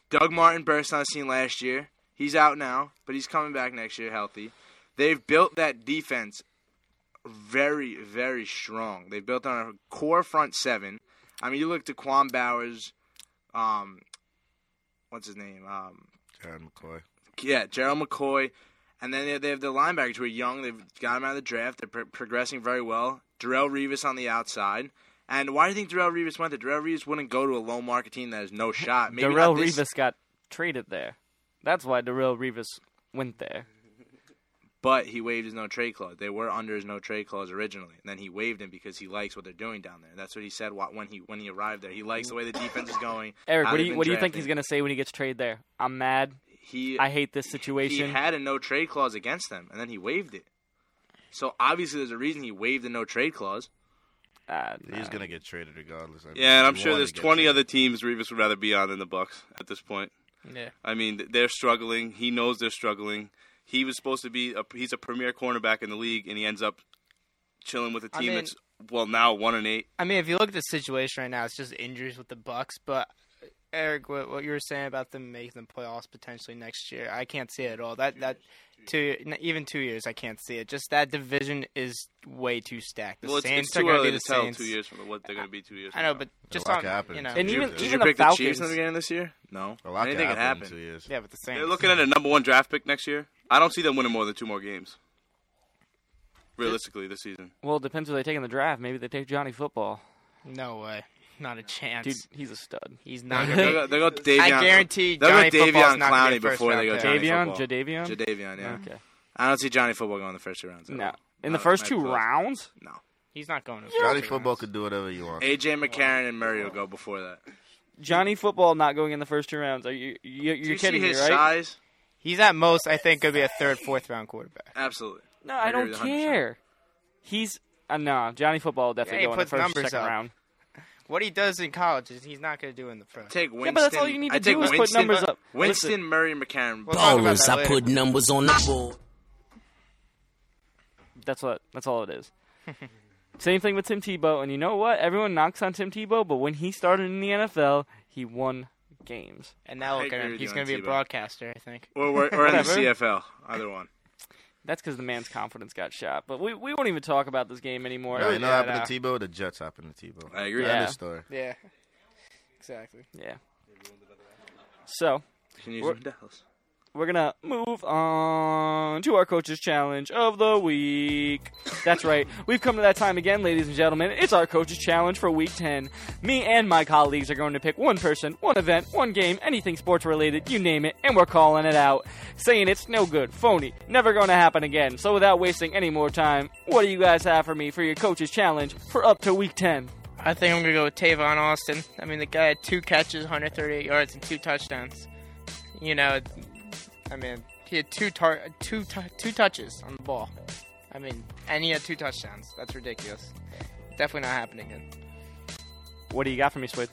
Doug Martin burst on the scene last year. He's out now, but he's coming back next year healthy. They've built that defense very, very strong. They built on a core front seven. I mean, you look to Quan Bowers, um, what's his name? Um, Jared McCoy. yeah, Gerald McCoy, and then they, they have the linebackers who are young. They've got them out of the draft. They're pro- progressing very well. Darrelle Revis on the outside. And why do you think Darrelle Revis went there? Darrelle Revis wouldn't go to a low market team that has no shot. Maybe Darrell this- Revis got traded there. That's why Darrelle Revis went there. but he waived his no trade clause. They were under his no trade clause originally, and then he waived him because he likes what they're doing down there. That's what he said when he when he arrived there. He likes the way the defense is going. Eric, what do you what do you think he's gonna say when he gets traded there? I'm mad. He I hate this situation. he had a no trade clause against them, and then he waived it. So obviously, there's a reason he waived the no trade clause. Uh, He's nah. gonna get traded regardless. I mean, Yeah, and I'm sure there's 20 traded. other teams Revis would rather be on than the Bucks at this point. Yeah. I mean, they're struggling. He knows they're struggling. He was supposed to be a, he's a premier cornerback in the league, and he ends up chilling with a team mean- that's well now one and eight. I mean, if you look at the situation right now, it's just injuries with the Bucks. But Eric, what, what you were saying about them making the playoffs potentially next year, I can't see it at all. That that two n- even two years, I can't see it. Just that division is way too stacked. The well, it's, Saints it's are too going to early be to the tell Saints. two years from what they're going to be two years. I know, from but now. just lot on can happen. you know, And Did even you, did even you the pick Falcons. the Chiefs in the beginning this year? No. A lot Anything can can happen happen. in two years. yeah, but the Saints. they're looking at a number one draft pick next year. I don't see them winning more than two more games. Realistically, this season. Well, it depends who they take in the draft. Maybe they take Johnny Football. No way, not a chance. Dude, he's a stud. He's not They going go, to they go be. Davion. I guarantee they'll Johnny go Football's Davion not gonna be Clowney a first before they round go pick. Jadeveon, Football. Jadeveon. Jadeveon, yeah. Okay. I don't see Johnny Football going in the first two rounds. at No, all. in the Not- first not two close. rounds. No. He's not going to. Johnny first football rounds. could do whatever you want. AJ McCarron and Murray will go before that. Johnny Football not going in the first two rounds. Are you you Do you're you kidding see me, his right? size? He's at most, I think, going to be a third, fourth round quarterback. Absolutely. No, I, agree don't with you 100%. care. He's uh, no Johnny Football will definitely Yeah, he go in the puts first numbers second up. round. What he does in college is he's not going to do in the pro. Take Winston. Yeah, but that's all you need to I do is put numbers up. Uh, Winston, Listen. Murray, McCarron. We'll Ballers, I put numbers on the board. That's what. That's all it is. Same thing with Tim Tebow, and you know what? Everyone knocks on Tim Tebow, but when he started in the NFL, he won games. And now look at him. He's going to on be a broadcaster, I think. or, or, or in the Whatever. CFL. Either one. That's because the man's confidence got shot. But we, we won't even talk about this game anymore. No, you know Yeah, what no. happened to Tebow? The Jets happened to Tebow. I agree. Yeah. End story. Yeah. Exactly. Yeah. So Can use We're- Dallas. We're gonna move on to our coaches challenge of the week. That's right. We've come to that time again, ladies and gentlemen. It's our coaches challenge for week 10. Me and my colleagues are going to pick one person, one event, one game, anything sports related, you name it, and we're calling it out. Saying it's no good, phony, never going to happen again. So without wasting any more time, what do you guys have for me for your coaches challenge for up to week 10? I think I'm to go with Tavon Austin. I mean, the guy had two catches, 138 yards, and two touchdowns. You know, I mean, he had two tar- two t- two touches on the ball. I mean, and he had two touchdowns. That's ridiculous. Definitely not happening again. What do you got for me, Swid?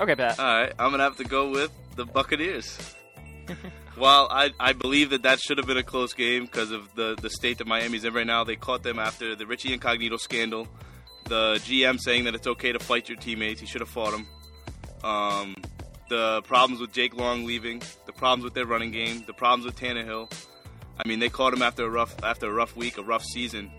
Okay, Pat. All right, I'm gonna have to go with the Buccaneers. While I, I believe that that should have been a close game because of the, the state that Miami's in right now, they caught them after the Richie Incognito scandal. The GM saying that it's okay to fight your teammates. He should have fought them. Um, the problems with Jake Long leaving, the problems with their running game, the problems with Tannehill. I mean, they caught him after a rough after a rough week, a rough season.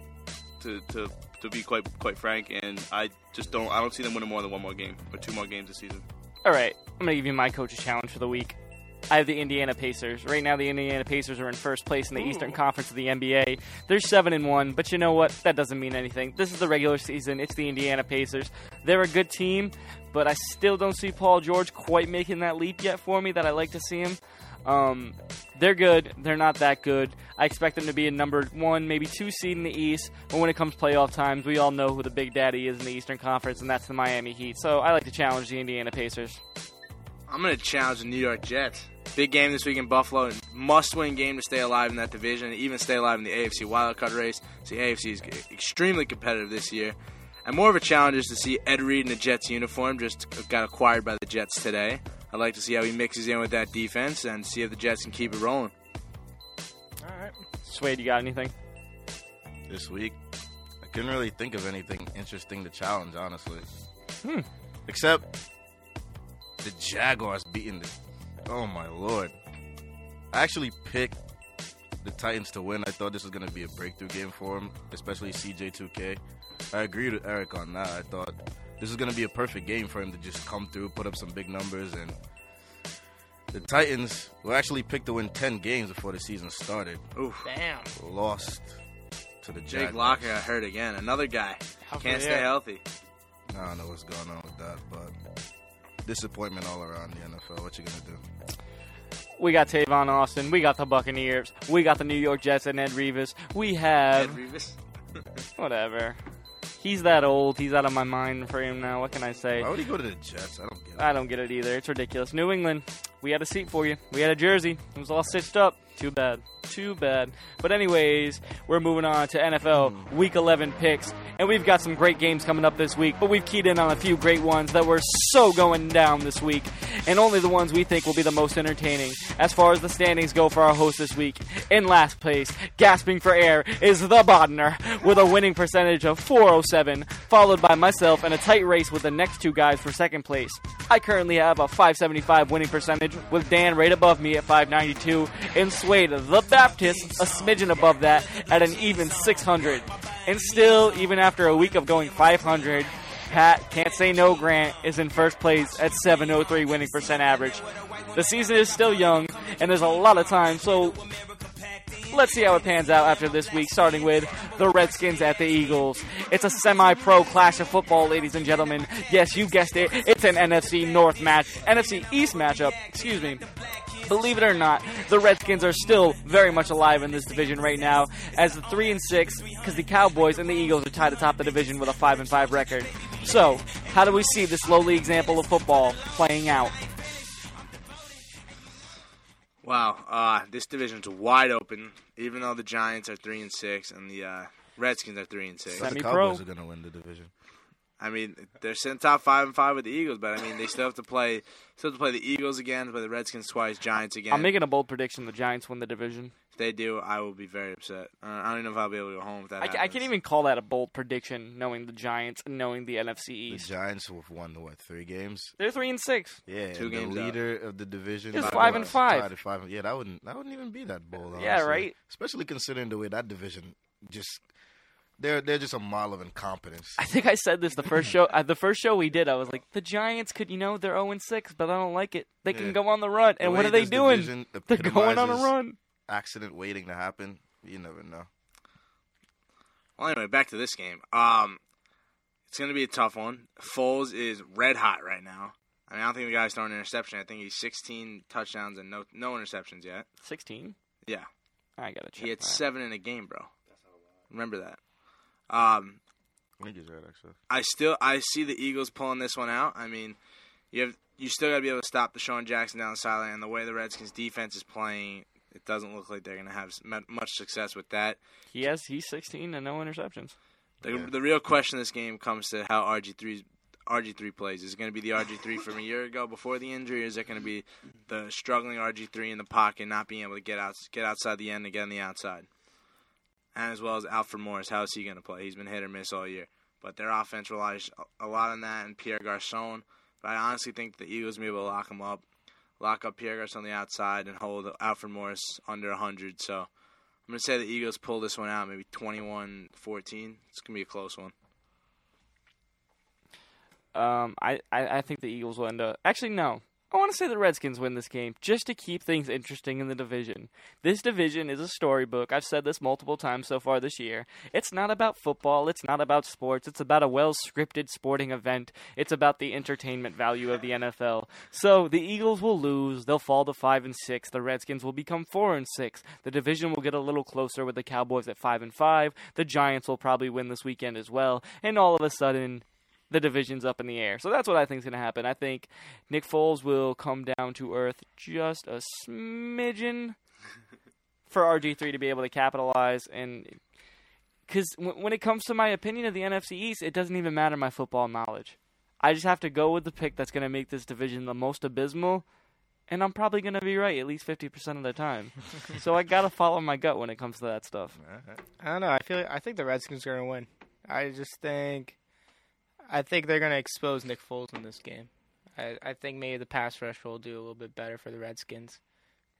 To, to, to be quite quite frank, and I just don't I don't see them winning more than one more game or two more games this season. All right, I'm gonna give you my coach's challenge for the week. I have the Indiana Pacers. Right now, the Indiana Pacers are in first place in the Eastern Conference of the NBA. They're seven and one, but you know what? That doesn't mean anything. This is the regular season. It's the Indiana Pacers. They're a good team, but I still don't see Paul George quite making that leap yet for me that I like to see him. Um, they're good. They're not that good. I expect them to be a number one, maybe two seed in the East. But when it comes playoff times, we all know who the big daddy is in the Eastern Conference, and that's the Miami Heat. So I like to challenge the Indiana Pacers. I'm going to challenge the New York Jets. Big game this week in Buffalo. Must-win game to stay alive in that division, and even stay alive in the AFC wildcard race. So the AFC is extremely competitive this year. And more of a challenge is to see Ed Reed in the Jets uniform. Just got acquired by the Jets today. I'd like to see how he mixes in with that defense and see if the Jets can keep it rolling. All right. Swade, you got anything? This week, I couldn't really think of anything interesting to challenge, honestly. Hmm. Except the Jaguars beating the. Oh my lord! I actually picked the Titans to win. I thought this was going to be a breakthrough game for them, especially CJ2K. I agreed with Eric on that. I thought this is going to be a perfect game for him to just come through, put up some big numbers, and the Titans were actually picked to win 10 games before the season started. Oof. Damn. Lost to the Jake Jaguars. Locker got hurt again. Another guy. Can't stay yeah. healthy. I don't know what's going on with that, but disappointment all around the NFL. What you gonna do? We got Tavon Austin. We got the Buccaneers. We got the New York Jets and Ed Revis. We have Ed Revis. whatever. He's that old. He's out of my mind for him now. What can I say? Why would he go to the Jets? I don't get it. I don't get it either. It's ridiculous. New England, we had a seat for you. We had a jersey. It was all stitched up. Too bad. Too bad. But anyways, we're moving on to NFL Week 11 picks, and we've got some great games coming up this week. But we've keyed in on a few great ones that were so going down this week, and only the ones we think will be the most entertaining. As far as the standings go for our host this week, in last place, gasping for air, is the Bodner with a winning percentage of 407, followed by myself in a tight race with the next two guys for second place. I currently have a 575 winning percentage with Dan right above me at 592 and Swade the Baptist a smidgen above that at an even 600. And still, even after a week of going 500, Pat can't say no Grant is in first place at 703 winning percent average. The season is still young and there's a lot of time, so Let's see how it pans out after this week, starting with the Redskins at the Eagles. It's a semi pro clash of football, ladies and gentlemen. Yes, you guessed it. It's an NFC North match, NFC East matchup, excuse me. Believe it or not, the Redskins are still very much alive in this division right now, as the three and six, because the Cowboys and the Eagles are tied atop the division with a five and five record. So, how do we see this lowly example of football playing out? Wow, uh, this division's wide open. Even though the Giants are three and six and the uh, Redskins are three and six. But the Cowboys are gonna win the division. I mean, they're sitting top five and five with the Eagles, but I mean, they still have to play. Still have to play the Eagles again, play the Redskins twice, Giants again. I'm making a bold prediction the Giants win the division. if they do, I will be very upset. Uh, I don't even know if I'll be able to go home with that I, I can't even call that a bold prediction, knowing the Giants and knowing the NFC The East. Giants have won the what three games? They're three and six. Yeah, Two and games the out. leader of the division. It's by five and five. Five. Yeah, that wouldn't that wouldn't even be that bold. Honestly. Yeah, right? Especially considering the way that division just they're they're just a model of incompetence. I think I said this the first show. Uh, the first show we did, I was like, the Giants could, you know, they're zero and six, but I don't like it. They can Yeah. go on the run, and The what way are they this doing? division They're going on a epitomizes run. Accident waiting to happen. You never know. Well, anyway, back to this game. Um, it's going to be a tough one. Foles is red hot right now. I mean, I don't think the guy's throwing an interception. I think he's 16 touchdowns and no no interceptions yet. Sixteen. Yeah, I gotta check. he had that. seven in a game, bro. Remember that. Um, I think he's right actually. I still I see the Eagles pulling this one out. I mean, you have you still got to be able to stop the DeSean Jackson down the sideline, and the way the Redskins defense is playing, it doesn't look like they're going to have much success with that. He has. He's sixteen and no interceptions. The, Yeah. the real question in this game comes to how RG 3 RG three plays. Is it going to be the RG three from a year ago before the injury, or is it going to be the struggling RG three in the pocket, not being able to get out get outside the end and get on the outside? And as well as Alfred Morris, how is he going to play? He's been hit or miss all year, but their offense relies a lot on that and Pierre Garcon. But I honestly think the Eagles may be able to lock him up, lock up Pierre Garcon on the outside, and hold Alfred Morris under 100. So I'm going to say the Eagles pull this one out, maybe 21-14. It's going to be a close one. Um, I, I, I think the Eagles will end up. Actually, no. I want to say the Redskins win this game just to keep things interesting in the division. This division is a storybook. I've said this multiple times so far this year. It's not about football, it's not about sports, it's about a well scripted sporting event. It's about the entertainment value of the NFL. So the Eagles will lose, they'll fall to 5 and 6. The Redskins will become 4 and 6. The division will get a little closer with the Cowboys at 5 and 5. The Giants will probably win this weekend as well. And all of a sudden the division's up in the air. So that's what I think is going to happen. I think Nick Foles will come down to earth just a smidgen for RG3 to be able to capitalize. And because w- when it comes to my opinion of the NFC East, it doesn't even matter my football knowledge. I just have to go with the pick that's going to make this division the most abysmal. And I'm probably going to be right at least 50% of the time. so I got to follow my gut when it comes to that stuff. I don't know. I feel. I think the Redskins are gonna win. I just think. I think they're gonna expose Nick Foles in this game. I, I think maybe the pass rush will do a little bit better for the Redskins,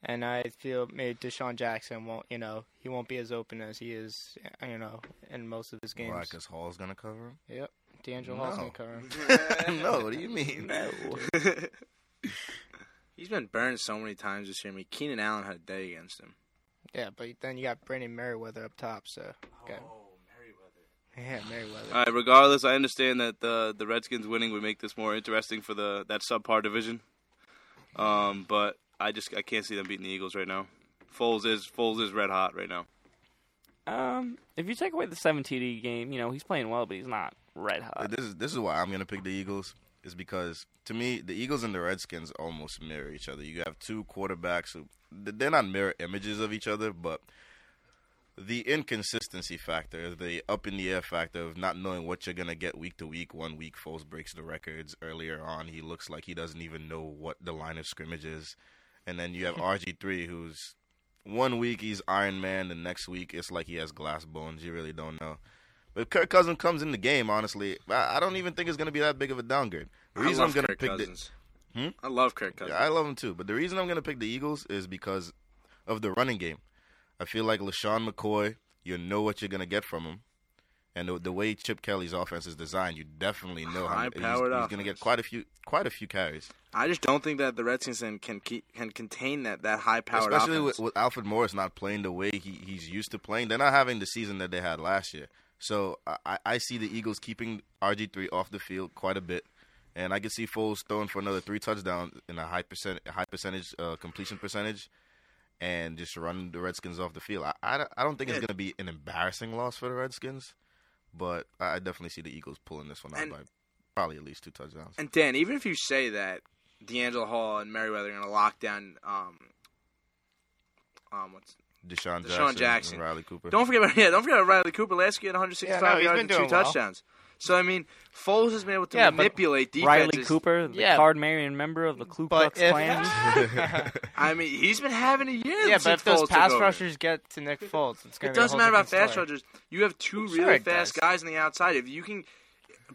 and I feel maybe DeSean Jackson won't. You know, he won't be as open as he is. Uh, you know, in most of his games. Why? Because Hall's gonna cover him. Yep. DeAngelo Hall's No. gonna cover him. no, what do you mean? No. He's been burned so many times this year. I mean, Keenan Allen had a day against him. Yeah, but then you got Brandon Meriweather up top, so. Okay. Oh, Yeah, Meriweather. All right. Regardless, I understand that the the Redskins winning would make this more interesting for the that subpar division. Um, but I just I can't see them beating the Eagles right now. Foles is Foles is red hot right now. Um, if you take away the 7 TD game, you know, he's playing well, but he's not red hot. this is this is why I'm gonna pick the Eagles. Is because to me the Eagles and the Redskins almost mirror each other. You have two quarterbacks who they're not mirror images of each other, but the inconsistency factor, the up in the air factor of not knowing what you're gonna get week to week. One week Foles breaks the records. Earlier on, he looks like he doesn't even know what the line of scrimmage is, and then you have RG3 who's one week he's Iron Man, the next week it's like he has glass bones. You really don't know. But if Kirk Cousins comes in the game, honestly, I I don't even think it's going to be that big of a downgrade. The I reason love I'm going to Kirk pick Cousins. the Hmm? I love Kirk Cousins. yeah, I love him too. But the reason I'm going to pick the Eagles is because of the running game. I feel like LeSean McCoy, you know what you're going to get from him. And the, the way Chip Kelly's offense is designed, you definitely know how he's, he's going to get quite a few quite a few carries. I just don't think that the Redskins can can, keep, can contain that that high powered Especially offense. with, with Alfred Morris not playing the way he, he's used to playing. They're not having the season that they had last year. So I, I see the Eagles keeping RG3 off the field quite a bit. And I can see Foles throwing for another three touchdowns in a high percent, high percentage uh, completion percentage, and just run the Redskins off the field. I, I, don't- I don't think it's going to be an embarrassing loss for the Redskins, but I I definitely see the Eagles pulling this one out And- by probably at least two touchdowns. And Dan, even if you say that DeAngelo Hall and Meriweather are going to lock down, um, um, what's DeSean, DeSean Jackson, Jackson. and Riley Cooper. don't forget about yeah, don't forget about Riley Cooper. Last year, he 165 Yeah, no, he's yards and two doing well. touchdowns. So I mean, Foles has been able to Yeah, manipulate defenses. Riley Cooper, the Yeah. card marrying member of the Ku But Klux if- Klan. I mean, he's been having a year. Yeah, since but if those Foles took pass over. rushers get to Nick Foles, it's going It be doesn't whole matter about different fast story. rushers. You have two Sure really fast does. guys on the outside. If you can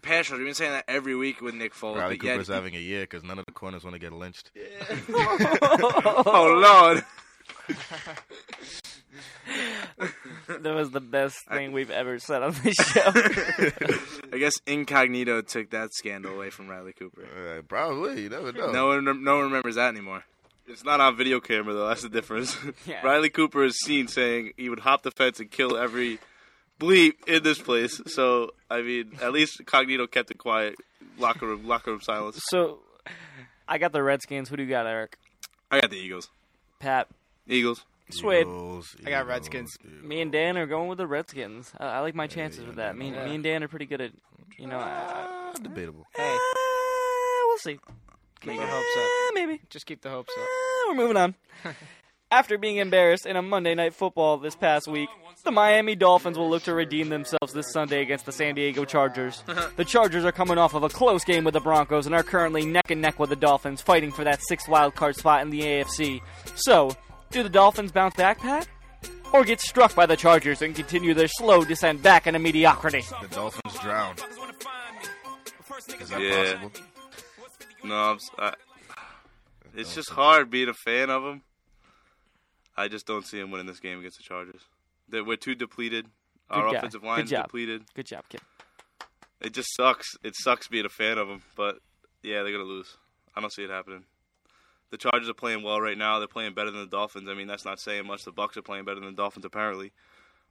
pass rush, we've been saying that every week with Nick Foles. Riley but yet- Cooper's having a year because none of the corners want to get lynched. oh Lord. that was the best thing we've ever said on this show. I guess Incognito took that scandal away from Riley Cooper. Uh, probably, you never know. No one, no one remembers that anymore. It's not on video camera though. That's the difference. Yeah. Riley Cooper is seen saying he would hop the fence and kill every bleep in this place. So I mean, at least Cognito kept it quiet. Locker room, locker room silence. so, I got the Redskins. Who do you got, Eric? I got the Eagles. Pat, Eagles. Swede. Eagles, I got Eagles, Redskins. Eagles. Me and Dan are going with the Redskins. I, I like my chances with that. Me, me and Dan are pretty good at, you know. Uh, debatable. Hey, we'll see. keep the hopes up. Eh, maybe. Just keep the hopes up. Eh, we're moving on. After being embarrassed in a Monday Night Football this past week, the Miami Dolphins will look to redeem themselves this Sunday against the San Diego Chargers. The Chargers are coming off of a close game with the Broncos and are currently neck and neck with the Dolphins, fighting for that sixth wild card spot in the AFC. So, do the Dolphins bounce back, Pat? Or get struck by the Chargers and continue their slow descent back into mediocrity? The Dolphins drown. Is that Yeah. possible? No, I'm, s- I, it's just hard being a fan of them. I just don't see them winning this game against the Chargers. That we're too depleted. Our Good guy. offensive Good line's job. depleted. Good job, kid. It just sucks. It sucks being a fan of them. But yeah, they're gonna lose. I don't see it happening. The Chargers are playing well right now. They're playing better than the Dolphins. I mean, that's not saying much. The Bucks are playing better than the Dolphins apparently.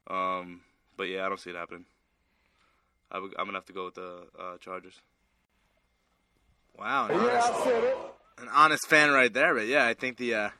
Um, but yeah, I don't see it happening. I would, I'm gonna have to go with the uh, Chargers. Wow, an, honest, an honest fan right there. But yeah, I think the uh,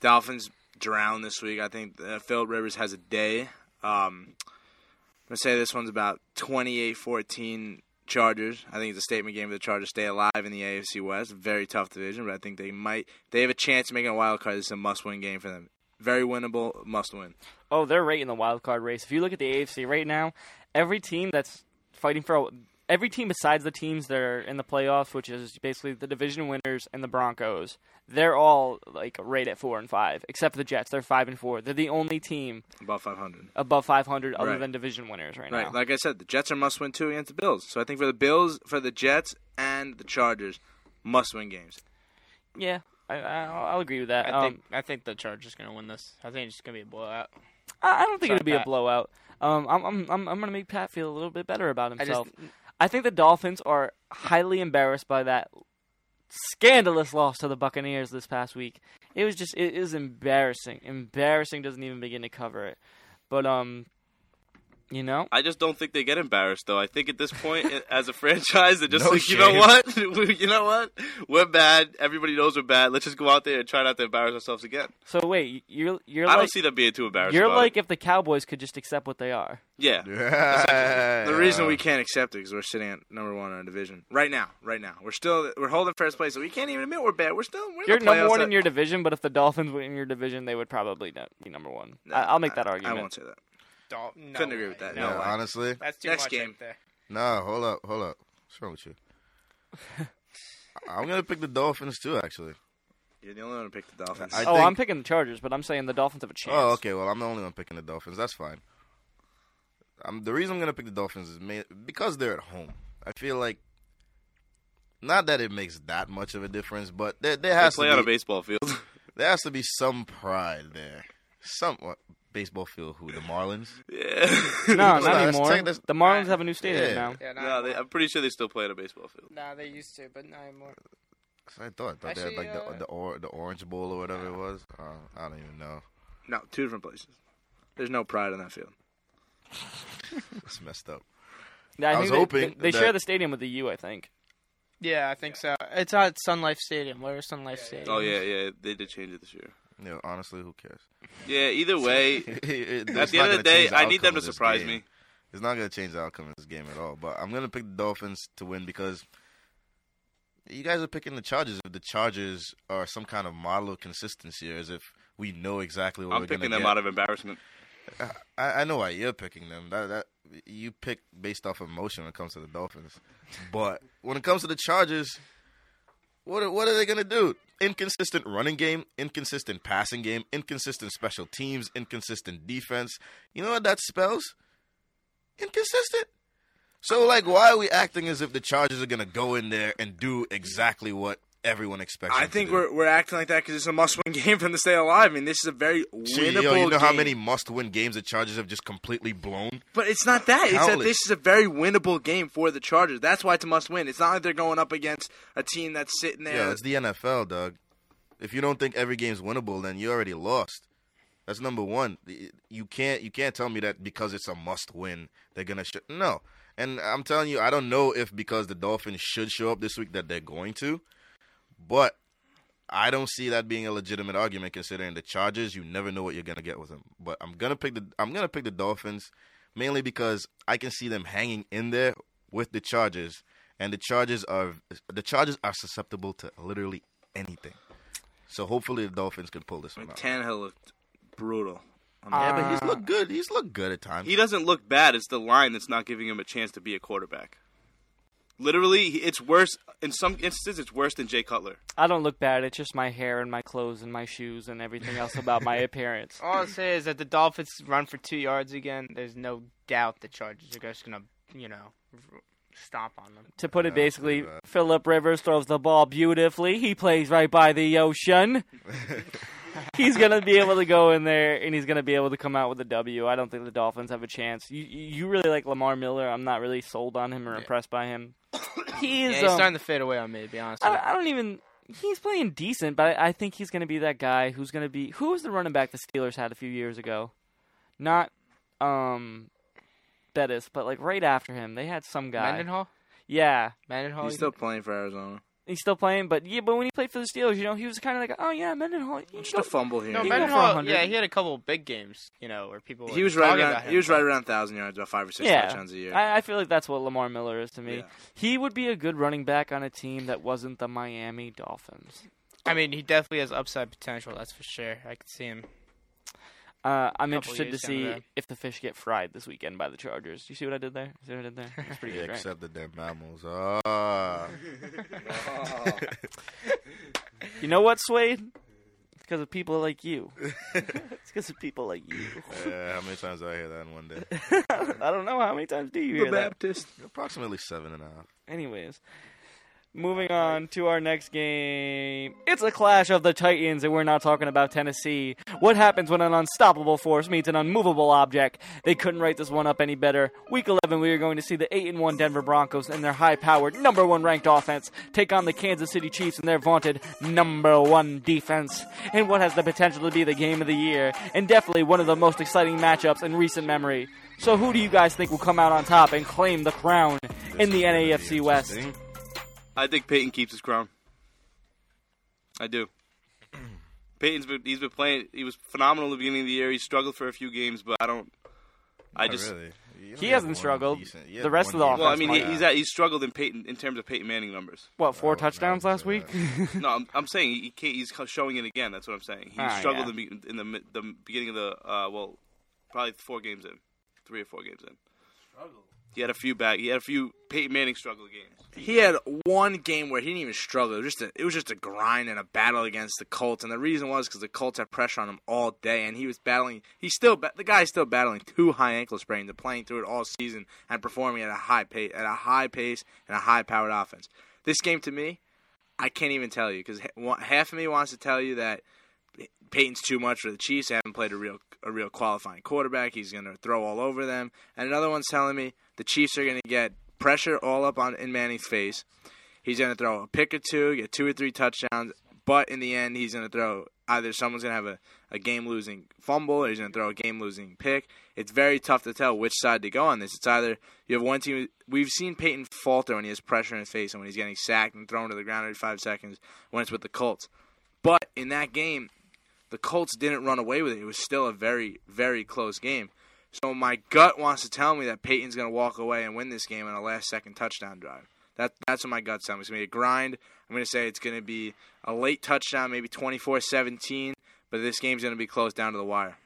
Dolphins drown this week. I think uh, Philip Rivers has a day. Um, I'm gonna say this one's about 28-14 Chargers. I think it's a statement game for the Chargers stay alive in the AFC West. Very tough division, but I think they might. They have a chance of making a wild card. This is a must-win game for them. Very winnable, must-win. Oh, they're right in the wild card race. If you look at the AFC right now, every team that's fighting for a, every team besides the teams that are in the playoffs, which is basically the division winners and the Broncos, they're all like right at four and five, except for the Jets. They're five and four. They're the only team above 500. above 500 other Right. than division winners right, now. Right, now. like I said, the Jets are must-win too against the Bills. So I think for the Bills, for the Jets, and the Chargers, must-win games. yeah, I, I, I'll agree with that. I Um, think I think the Chargers are gonna win this. I think it's gonna be a blowout. I, I don't think Sorry, it'll be a blowout. Um, I'm, I'm, I'm, I'm going to make Pat feel a little bit better about I just himself. I think the Dolphins are highly embarrassed by that scandalous loss to the Buccaneers this past week. It was just it is embarrassing. Embarrassing doesn't even begin to cover it. But um, you know, I just don't think they get embarrassed though. I think at this point, as a franchise, they're just No like, you know what, you know what, we're bad. Everybody knows we're bad. Let's just go out there and try not to embarrass ourselves again. so wait, you're you're I don't like see them being too embarrassed. you're about like it. if the Cowboys could just accept what they are. yeah. The reason we can't accept it is we're sitting at number one in our division right now. Right now, we're still we're holding first place, so we can't even admit we're bad. We're still we're You're number playoffs. one in your division, but if the Dolphins win your division, they would probably not be number one. I, I'll make that I- argument. I won't say that. Don't, no Couldn't agree with that. No, No way. honestly, that's too Next much game. right there. no. Hold up, hold up. What's wrong with you? I'm gonna pick the Dolphins too. Actually. You're the only one to pick the Dolphins. I oh, think- I'm picking the Chargers, but I'm saying the Dolphins have a chance. Oh, okay. Well, I'm the only one picking the Dolphins. That's fine. Um, the reason I'm gonna pick the Dolphins is ma- because they're at home. I feel like not that it makes that much of a difference, but there, there They has play to on a baseball field. there has to be some pride there. Some what, baseball field? Who the Marlins? yeah. No, not That's- anymore. that's- that's- the Marlins have a new stadium Yeah. now. Yeah, not no, they, anymore. I'm pretty sure they still play on a baseball field. Nah, they used to, but not anymore. 'Cause I thought, I thought they had Actually, like the uh, the, or, the Orange Bowl or whatever it was. Uh, I don't even know. no, two different places. There's no pride in that field. It's messed up. Yeah, I, I think was they, hoping they, they that- share the stadium with the U. I think. Yeah, I think so. It's at Sun Life Stadium. Where is Sun Life Stadium? Oh yeah, yeah, they did change it this year. Yeah, honestly, who cares? Yeah, either way, It- it- at the end of the day, change I need them to surprise game. me. It's not going to change the outcome of this game at all. But I'm going to pick the Dolphins to win because you guys are picking the Chargers. If the Chargers are some kind of model of consistency, as if we know exactly what I'm we're going to picking get. them out of embarrassment. I, I know why you're picking them. That that you pick based off emotion when it comes to the Dolphins, but when it comes to the Chargers, what are, what are they gonna do? Inconsistent running game, inconsistent passing game, inconsistent special teams, inconsistent defense. You know what that spells? Inconsistent. So like, why are we acting as if the Chargers are gonna go in there and do exactly what everyone expects? I think we're we're acting like that because it's a must-win game for them to stay alive. I mean, this is a very Gee, winnable yo, you know how many must-win games the Chargers have just completely blown? But it's not that. It's that this is a very winnable game for the Chargers. That's why it's a must-win. It's not like they're going up against a team that's sitting there. Yeah, it's the NFL, Doug. If you don't think every game's winnable, then you already lost. That's number one. You can't you can't tell me that because it's a must win they're gonna sh- no. And I'm telling you, I don't know if because the Dolphins should show up this week that they're going to, but I don't see that being a legitimate argument considering the Chargers. You never know what you're gonna get with them. But I'm gonna pick the I'm gonna pick the Dolphins mainly because I can see them hanging in there with the Chargers, and the Chargers are the Chargers are susceptible to literally anything. So hopefully the Dolphins can pull this one out. Tannehill looked brutal. Uh, yeah, but he's looked good. He's looked good at times. He doesn't look bad. It's the line that's not giving him a chance to be a quarterback. Literally, it's worse. In some instances, it's worse than Jay Cutler. I don't look bad. It's just my hair and my clothes and my shoes and everything else about my appearance. All I'll say is that the Dolphins run for two yards again. There's no doubt the Chargers are just gonna, you know, r- stomp on them. To put it basically. Philip Rivers throws the ball beautifully. He plays right by the ocean. he's gonna be able to go in there and he's gonna be able to come out with a W. I don't think the Dolphins have a chance. You you really like Lamar Miller? I'm not really sold on him or impressed by him. He is. Yeah, he's um, starting to fade away on me, to be honest. I, with I don't even. he's playing decent, but I, I think he's going to be that guy who's going to be who was the running back the Steelers had a few years ago, not um, Bettis, but like right after him, they had some guy. Mendenhall. Yeah, Mendenhall. He's still playing for Arizona. He's still playing, but yeah, but when he played for the Steelers, you know, he was kind of like, oh yeah, Mendenhall. he Just go- a fumble here. No, He can go for Mendenhall. Yeah, he had a couple big games. You know, where people. He was right around. him, He was right around thousand yards, about five or six yeah, touchdowns a year. I, I feel like that's what Lamar Miller is to me. Yeah. He would be a good running back on a team that wasn't the Miami Dolphins. I mean, he definitely has upside potential. That's for sure. I could see him. Uh, I'm interested to years down the see if the fish get fried this weekend by the Chargers. Do you see what I did there? See what I did there? That's pretty Yeah, good, right? except that they're mammals. Ah. You know what, Swade? It's because of people like you. it's because of people like you. yeah, how many times do I hear that in one day? I don't know how many times do you hear that. Baptist. Approximately seven and a half. Anyways, moving on to our next game. It's a clash of the Titans, and we're not talking about Tennessee. What happens when an unstoppable force meets an unmovable object? They couldn't write this one up any better. Week 11, we are going to see the 8 and 1 Denver Broncos and their high powered, number one ranked offense take on the Kansas City Chiefs and their vaunted number one defense. In what has the potential to be the game of the year, and definitely one of the most exciting matchups in recent memory. So, who do you guys think will come out on top and claim the crown in the NAFC West? Interesting. I think Peyton keeps his crown. I do. Peyton's been he's been playing. He was phenomenal at the beginning of the year. He struggled for a few games, but I don't. I Not just really. only He hasn't struggled. decent- he The had rest of the decent well. I mean, he, he's at, he's struggled in Peyton in terms of Peyton Manning numbers. What, four Oh, touchdowns no, last week? No, I'm, I'm saying he can't, he's showing it again. That's what I'm saying. He Ah, struggled yeah. in, the, in the mid- the beginning of the uh, well, probably four games in, three or four games in. He had a few back. He had a few Peyton Manning struggle games. He had one game where he didn't even struggle. It was just a, it was just a grind and a battle against the Colts, and the reason was because the Colts had pressure on him all day, and he was battling. He's still the guy's still battling two high ankle sprains, and playing through it all season and performing at a high pace, at a high pace and a high powered offense. This game to me, I can't even tell you because half of me wants to tell you that Peyton's too much for the Chiefs. They haven't played a real a real qualifying quarterback. He's going to throw all over them. And another one's telling me the Chiefs are going to get pressure all up on in Manning's face. He's going to throw a pick or two, get two or three touchdowns, but in the end, he's going to throw either someone's going to have a, a game losing fumble or he's going to throw a game losing pick. It's very tough to tell which side to go on this. It's either you have one team. We've seen Peyton falter when he has pressure in his face and when he's getting sacked and thrown to the ground every five seconds when it's with the Colts. But in that game, the Colts didn't run away with it. It was still a very, very close game. So my gut wants to tell me that Peyton's going to walk away and win this game on a last second touchdown drive. That that's what my gut's telling me. It's going to be a grind. I'm going to say it's going to be a late touchdown, maybe 24-17, but this game's going to be close down to the wire.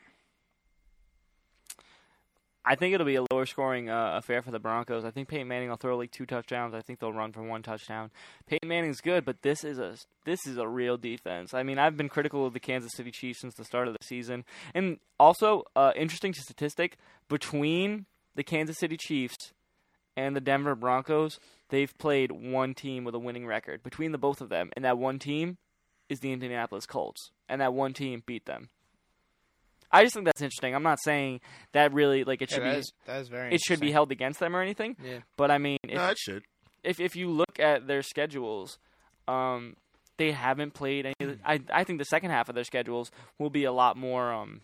I think it'll be a lower scoring uh, affair for the Broncos. I think Peyton Manning will throw like two touchdowns. I think they'll run for one touchdown. Peyton Manning's good, but this is a this is a real defense. I mean, I've been critical of the Kansas City Chiefs since the start of the season, and also uh, interesting statistic between the Kansas City Chiefs and the Denver Broncos, they've played one team with a winning record between the both of them, and that one team is the Indianapolis Colts, and that one team beat them. I just think that's interesting. I'm not saying that really like it Yeah, should that be is, that is very. it should be held against them or anything. Yeah. But I mean, if No, it should. if, if you look at their schedules, um, they haven't played any. The, I I think the second half of their schedules will be a lot more um,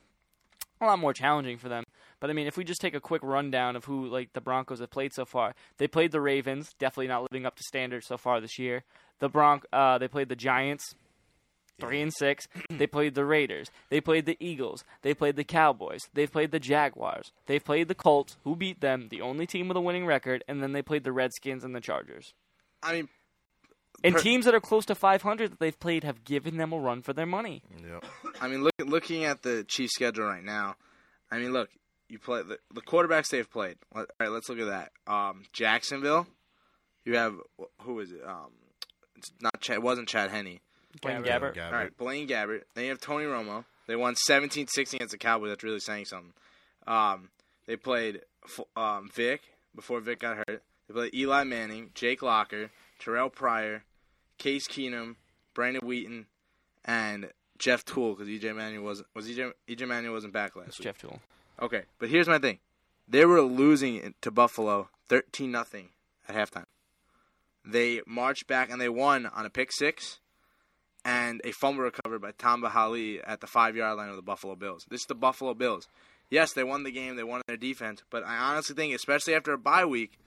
a lot more challenging for them. But I mean, if we just take a quick rundown of who like the Broncos have played so far, they played the Ravens, definitely not living up to standards so far this year. The Bronc, uh, they played the Giants, three and six. They played the Raiders. They played the Eagles. They played the Cowboys. They've played the Jaguars. They've played the Colts, who beat them, the only team with a winning record, and then they played the Redskins and the Chargers. I mean, And Per- teams that are close to 500 that they've played have given them a run for their money. Yep. I mean, look looking at the Chiefs' schedule right now. I mean, look, you play the, the quarterbacks they've played. All right, let's look at that. Um, Jacksonville. You have who is it? Um, it's not Chad. It wasn't Chad Henne. Blaine Gabbert. Gabbert. All right, Blaine Gabbert. Then you have Tony Romo. They won 17-16 against the Cowboys. That's really saying something. Um, they played um, Vick before Vick got hurt. They played Eli Manning, Jake Locker, Terrell Pryor, Case Keenum, Brandon Weeden, and Jeff Tuel because EJ Manuel wasn't was EJ EJ Manuel wasn't back last It's week. Jeff Tuel. Okay, but here's my thing: they were losing to Buffalo thirteen nothing at halftime. They marched back and they won on a pick six, and a fumble recovered by Tamba Hali at the five yard line of the Buffalo Bills. This is the Buffalo Bills. Yes, they won the game. They won their defense, but I honestly think, especially after a bye week,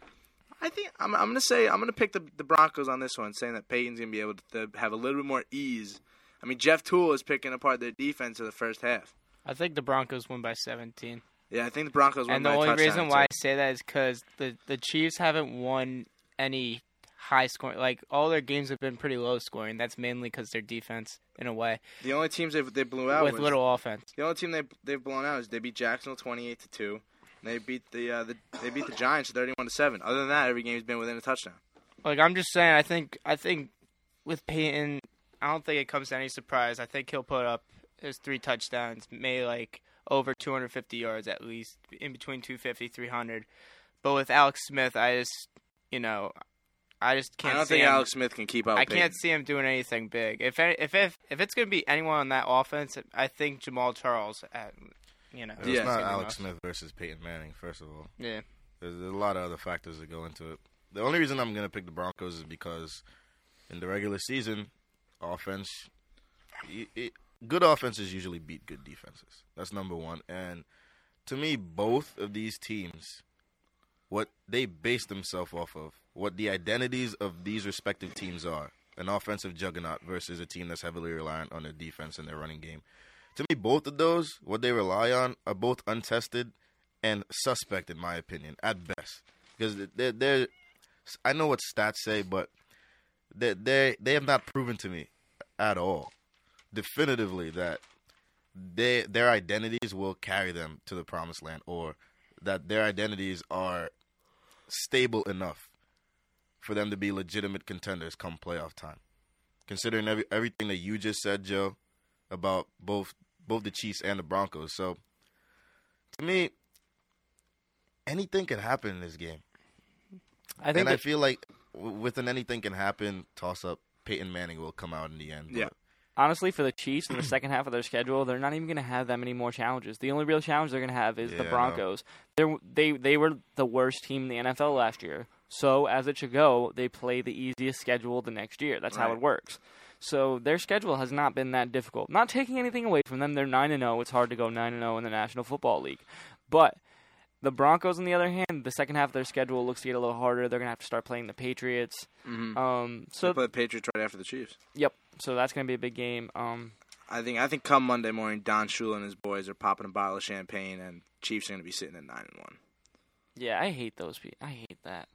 I think I'm, I'm going to say I'm going to pick the, the Broncos on this one, saying that Peyton's going to be able to have a little bit more ease. I mean, Jeff Tuel is picking apart their defense in the first half. I think the Broncos win by 17. Yeah, I think the Broncos win And the only reason why I say that is because the the Chiefs haven't won any high scoring. Like all their games have been pretty low scoring. That's mainly because their defense, in a way, the only teams they they blew out with was, little offense. The only team they they've blown out is they beat Jacksonville twenty eight to two. They beat the, uh, the they beat the Giants thirty one to seven. Other than that, every game's been within a touchdown. Like I'm just saying, I think I think with Peyton, I don't think it comes to any surprise. I think he'll put up his three touchdowns, maybe like over 250 yards at least, in between 250 300. But with Alex Smith, I just you know, I just can't. I don't see think him- Alex Smith can keep up. I with can't see him doing anything big. If if if if it's gonna be anyone on that offense, I think Jamaal Charles. At, you know, It's Yeah. not Alex Smith versus Peyton Manning, first of all. Yeah, There's, there's a lot of other factors that go into it. The only reason I'm going to pick the Broncos is because in the regular season, offense, i it, good offenses usually beat good defenses. That's number one. And to me, both of these teams, what they base themselves off of, what the identities of these respective teams are, an offensive juggernaut versus a team that's heavily reliant on their defense and their running game. To me, both of those, what they rely on, are both untested and suspect, in my opinion, at best. Because they're, they're I know what stats say, but they they they have not proven to me at all, definitively, that they their identities will carry them to the promised land, or that their identities are stable enough for them to be legitimate contenders come playoff time. Considering every, everything that you just said, Joe, about both both the Chiefs and the Broncos, so to me, anything can happen in this game. I think and I feel like within anything can happen toss up, Peyton Manning will come out in the end. Yeah. Honestly, for the Chiefs in the second half of their schedule, they're not even going to have that many more challenges. The only real challenge they're going to have is Yeah, the Broncos. They're, they they were the worst team in the NFL last year. So as it should go, they play the easiest schedule the next year. That's how it works. So their schedule has not been that difficult. Not taking anything away from them, they're nine and zero. It's hard to go nine and zero in the National Football League, but the Broncos, on the other hand, the second half of their schedule looks to get a little harder. They're gonna have to start playing the Patriots. Mhm. Um, So so play the Patriots right after the Chiefs. yep. So that's gonna be a big game. Um, I think I think come Monday morning, Don Shula and his boys are popping a bottle of champagne, and Chiefs are going to be sitting at nine and one. Yeah, I hate those people. I hate that.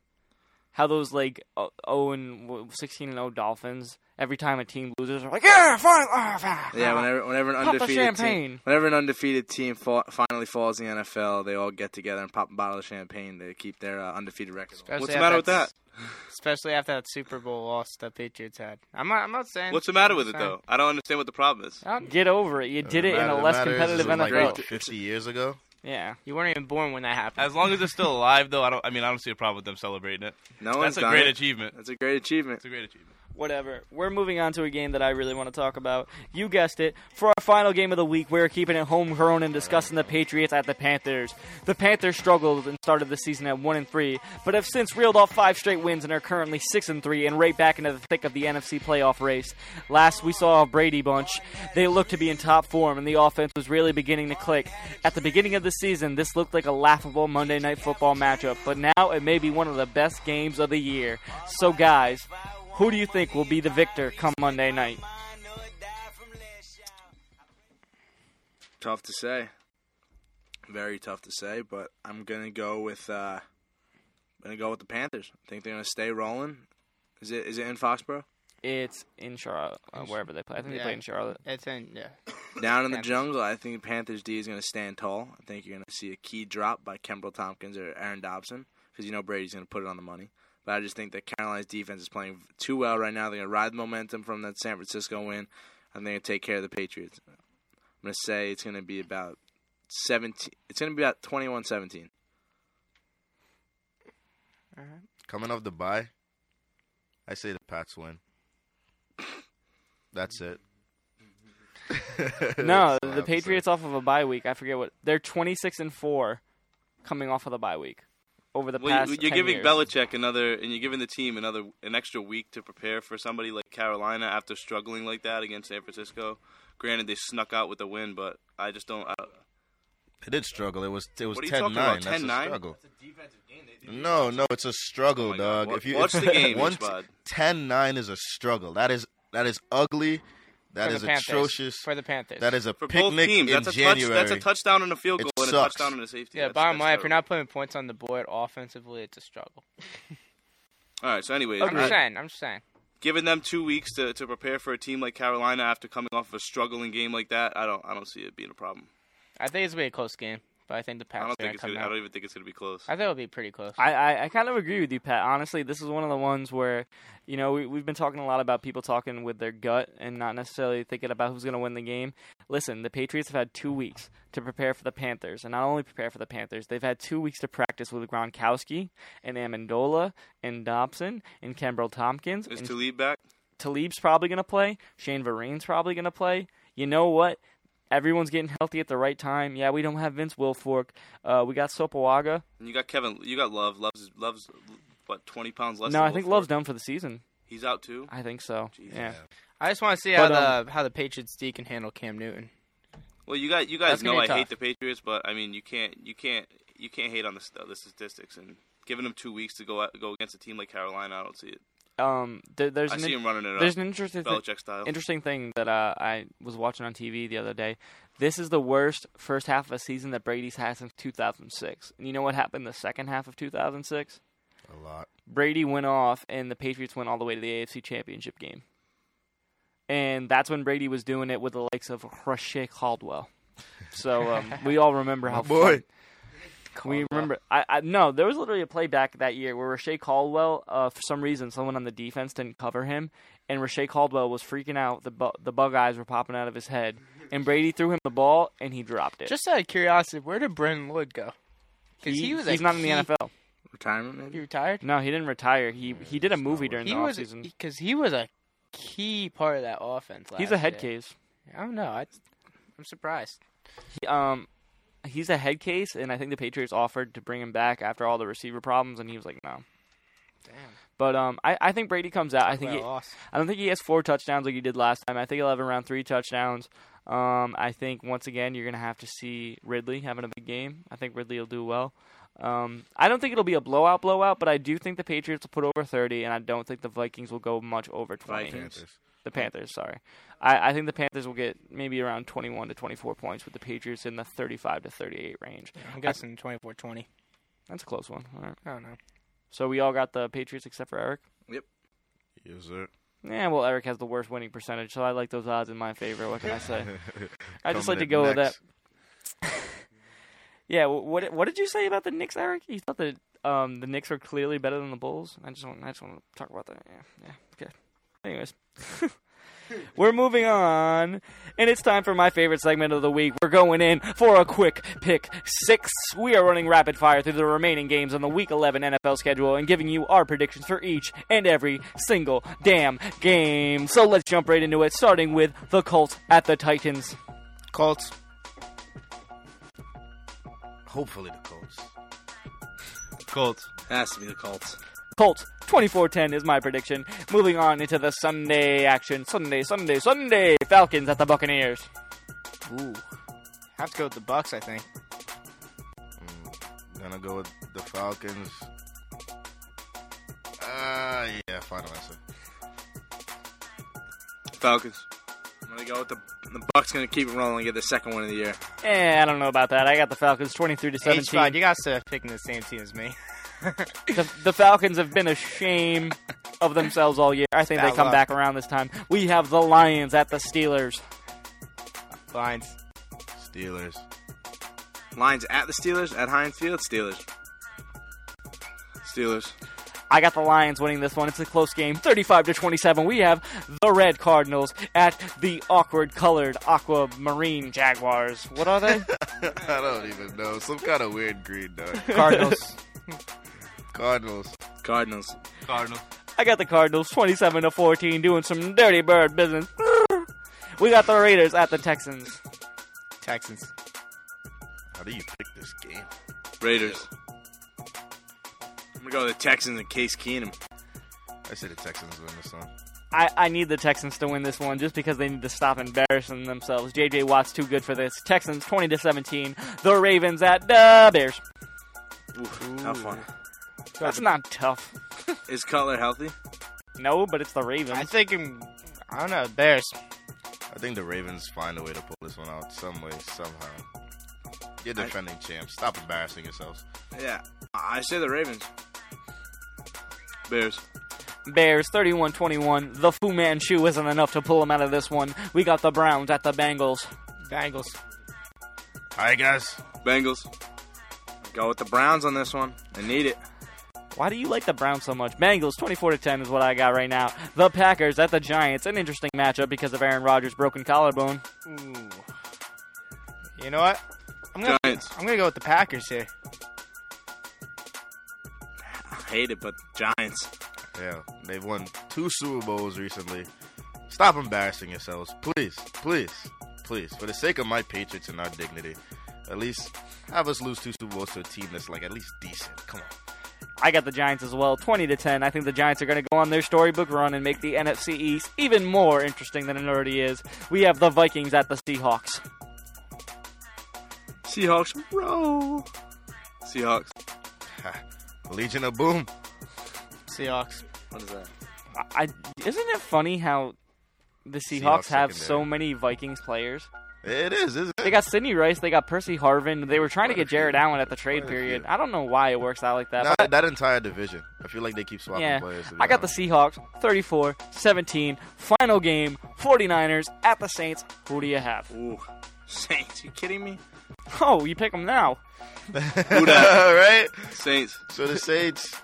How those like oh oh and w- sixteen and 0 Dolphins. Every time a team loses, are like, yeah, fine, ah. Yeah, whenever whenever an undefeated champagne. team, whenever an undefeated team fa- finally falls in the NFL, they all get together and pop a bottle of champagne to keep their uh, undefeated record. Especially What's the matter with that? Especially after that Super Bowl loss the Patriots had. I'm not. I'm not saying. What's the matter with it though? I don't understand what the problem is. Get over it. You did it in a less competitive is like NFL. what, Fifty years ago. Yeah. You weren't even born when that happened. As long as they're still alive, though, I don't. I mean, I don't see a problem with them celebrating it. No That's one's a done great it. achievement. That's a great achievement. It's a great achievement. Whatever. We're moving on to a game that I really want to talk about. You guessed it. For our final game of the week, we're keeping it homegrown and discussing the Patriots at the Panthers. The Panthers struggled and started the season at one and three, but have since reeled off five straight wins and are currently six and three and right back into the thick of the NFC playoff race. Last we saw a Brady bunch. They looked to be in top form and the offense was really beginning to click. At the beginning of the season, this looked like a laughable Monday night football matchup, but now it may be one of the best games of the year. So guys, who do you think will be the victor come Monday night? Tough to say. Very tough to say, but I'm gonna go with uh, gonna go with the Panthers. I think they're gonna stay rolling. Is it is it in Foxborough? It's in Charlotte, uh, wherever they play. I think they play in Charlotte. It's in. Yeah. Down in the Panthers. jungle, I think the Panthers D is going to stand tall. I think you're going to see a key drop by Kenbrell Thompkins or Aaron Dobson because you know Brady's going to put it on the money. But I just think that Carolina's defense is playing too well right now. They're going to ride the momentum from that San Francisco win, and they're going to take care of the Patriots. I'm going to say it's going to be about 17. It's going to be about 21-17. Coming off the bye, I say the Pats win. That's it. No, That's all I the have to say. Patriots off of a bye week. I forget what they're 26 and four, coming off of the bye week. Over the Well, past. you- you're 10 giving years. Belichick another, and you're giving the team another an extra week to prepare for somebody like Carolina after struggling like that against San Francisco. Granted, they snuck out with the win, but I just don't. I, They did struggle. It was it was What are you 10 talking 9. about, That's a 10-9? struggle. No, no, it's a struggle, Oh my God. dog. Wa- If you watch the game, one 10-9 is a struggle. That is that is ugly. That For is the Panthers. atrocious. For the Panthers. That is a for both picnic teams, in that's a January. touch. That's a touchdown and a field It goal and sucks. a touchdown and a safety. yeah, That's- bottom that's line, if you're not putting points on the board offensively, it's a struggle. All right. So, anyways, I'm just saying. I'm just saying. giving them two weeks to, to prepare for a team like Carolina after coming off of a struggling game like that, I don't I don't see it being a problem. I think it's gonna be a close game, but I think the I don't think it's come gonna, I don't even think it's gonna be close. I think it'll be pretty close. I, I, I kind of agree with you, Pat. Honestly, this is one of the ones where, you know, we, we've been talking a lot about people talking with their gut and not necessarily thinking about who's going to win the game. Listen, the Patriots have had two weeks to prepare for the Panthers. And not only prepare for the Panthers, they've had two weeks to practice with Gronkowski and Amendola and Dobson and Kenbrell Thompkins. Is and Talib back? Talib's probably going to play. Shane Vereen's probably going to play. You know what? Everyone's getting healthy at the right time. Yeah, we don't have Vince Wilfork. Uh, we got Sopoaga. And you got Kevin. You got Love. Love's Love's what twenty pounds less. No, than I think Wilfork. Love's done for the season. He's out too. I think so. Yeah. I just want to see how But, um, the how the Patriots D can handle Cam Newton. Well, you got you guys That's know be I hate the Patriots, but I mean you can't you can't you can't hate on the the statistics and giving them two weeks to go out, go against a team like Carolina. I don't see it. Um, there, there's I an see in- him running it There's up, an interesting thi- Belichick style. interesting thing that uh, I was watching on TV the other day. This is the worst first half of a season that Brady's had since 2006. And you know what happened the second half of 2006? a lot. Brady went off, and the Patriots went all the way to the AFC Championship game. And that's when Brady was doing it with the likes of Reche Caldwell. So um, we all remember how boy. fun- We remember. I, I no, there was literally a playback that year where Reche Caldwell, uh, for some reason, someone on the defense didn't cover him, and Reche Caldwell was freaking out. The bu- the bug eyes were popping out of his head, and Brady threw him the ball, and he dropped it. Just out of curiosity, where did Brandon Lloyd go? 'Cause he, he was a he's not in the NFL. Retirement, He maybe. retired. No, he didn't retire. He he did a movie during He the was offseason. because he was a key part of that offense. He's a head year. case. I don't know. I, I'm surprised. He, um, he's a head case, and I think the Patriots offered to bring him back after all the receiver problems, and he was like, no. Damn. But um, I, I think Brady comes out. I think he, loss. I don't think he has four touchdowns like he did last time. I think he'll have around three touchdowns. Um, I think once again you're gonna have to see Ridley having a big game. I think Ridley will do well. Um, I don't think it'll be a blowout, blowout, but I do think the Patriots will put over 30, and I don't think the Vikings will go much over 20. Vikings. The Panthers, sorry. I, I think the Panthers will get maybe around 21 to 24 points with the Patriots in the 35 to 38 range. I'm guessing 24-20. That's a close one. All right. I don't know. So we all got the Patriots except for Eric. Yep. Yes, sir. Yeah, well, Eric has the worst winning percentage, so I like those odds in my favor. What can I say? I just like to in go with that. Yeah, what what did you say about the Knicks, Eric? You thought that um, the Knicks were clearly better than the Bulls. I just want I just want to talk about that. Yeah, yeah. Okay. Anyways, we're moving on, and it's time for my favorite segment of the week. We're going in for a quick pick six. We are running rapid fire through the remaining games on the Week 11 NFL schedule and giving you our predictions for each and every single damn game. So let's jump right into it, starting with the Colts at the Titans. Colts. Hopefully the Colts. Colts. Has to be the Colts. Colts 24-10 is my prediction. Moving on into the Sunday action. Sunday, Sunday, Sunday. Falcons at the Buccaneers. Ooh. Have to go with the Bucks, I think. Mm, gonna go with the Falcons. Ah, yeah, final answer. Falcons. I'm gonna go with the the Bucks. Gonna keep it rolling and get the second one of the year. Eh, I don't know about that. I got the Falcons 23 to H5, 17. you guys are picking the same team as me. The, the Falcons have been a shame of themselves all year. I think they come luck. back around this time. We have the Lions at the Steelers. Lions. Steelers. Lions at the Steelers at Heinz Field. Steelers. Steelers. I got the Lions winning this one. It's a close game, 35 to 27. We have the Red Cardinals at the awkward colored aquamarine Jaguars. What are they? I don't even know. Some kind of weird green dog. Cardinals. Cardinals. Cardinals. Cardinals. I got the Cardinals 27 to 14 doing some dirty bird business. We got the Raiders at the Texans. Texans. How do you pick this game? Raiders. I'm gonna go with the Texans and Case Keenum. I say the Texans win this one. I, I need the Texans to win this one just because they need to stop embarrassing themselves. JJ Watt's too good for this. Texans 20 to 17. The Ravens at the Bears. Oof, tough one. That's not tough. Is Cutler healthy? No, but it's the Ravens. I think I don't know Bears. I think the Ravens find a way to pull this one out some way, somehow. You're defending champs. Stop embarrassing yourselves. Yeah, I say the Ravens. Bears. Bears 31-21. The Fu Manchu isn't enough to pull them out of this one. We got the Browns at the Bengals. Bengals. All right, guys. Bengals. Go with the Browns on this one. I need it. Why do you like the Browns so much? Bengals 24 to 10 is what I got right now. The Packers at the Giants. An interesting matchup because of Aaron Rodgers' broken collarbone. Ooh. You know what? I'm gonna Giants. I'm gonna go with the Packers here. I hate it, but Giants. Yeah, they've won two Super Bowls recently. Stop embarrassing yourselves, please, please, please. For the sake of my Patriots and our dignity, at least have us lose two Super Bowls to a team that's like at least decent. Come on. I got the Giants as well, 20 to 10. I think the Giants are going to go on their storybook run and make the NFC East even more interesting than it already is. We have the Vikings at the Seahawks. Seahawks roll. Seahawks. Legion of Boom. Seahawks. What is that? I, isn't it funny how the Seahawks, Seahawks have secondary. so many Vikings players? It is, isn't They got Sidney Rice, they got Percy Harvin. They were trying to get Jared. Allen at the trade period. I don't know why it works out like that. Not but that entire division. I feel like they keep swapping yeah, players. to I got the. Seahawks 34 17. Final game 49ers at the Saints. Who do you have? Ooh. Saints. You kidding me? Oh, you pick them now. Who that? right? Saints. So the Saints,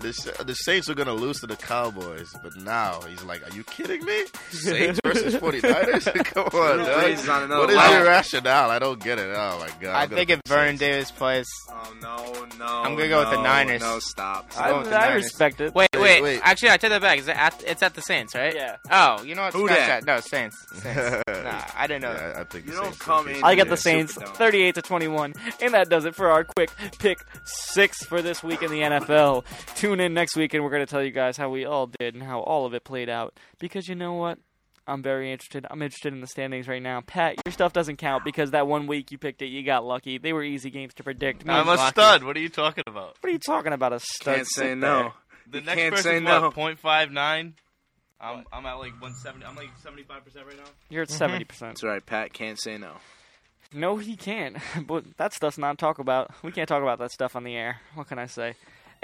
the, the Saints are gonna lose to the Cowboys, but now he's like, "Are you kidding me? Saints versus 49ers? Come on, Brees dog. is on What is level. your rationale? I don't get it. Oh my god! I think if pick the Vernon Davis plays. Oh no, no. I'm gonna go with the Niners. No, stop. I, the I Niners. respect it. Wait, Wait, wait, wait. Actually, I take that back. Is it at, it's at the Saints, right? Yeah. Oh, you know what? Who Scratch dat? No, Saints. Saints. nah, I didn't know. Yeah, I, I think You the don't Saints come in- I got it. the Saints 38 to 21. And that does it for our quick pick six for this week in the NFL. Tune in next week and we're going to tell you guys how we all did and how all of it played out. Because you know what? I'm very interested. I'm interested in the standings right now. Pat, your stuff doesn't count because that one week you picked it, you got lucky. They were easy games to predict. Me I'm and- a stud. What are you talking about? What are you talking about? A stud? Can't say Sit no. The You next can't person's say what, no. 0.59? I'm, I'm at like 170. I'm like 75% right now. You're at Mm-hmm. 70%. That's right. Pat can't say no. No, he can't. But that stuff's not talk about. We can't talk about that stuff on the air. What can I say?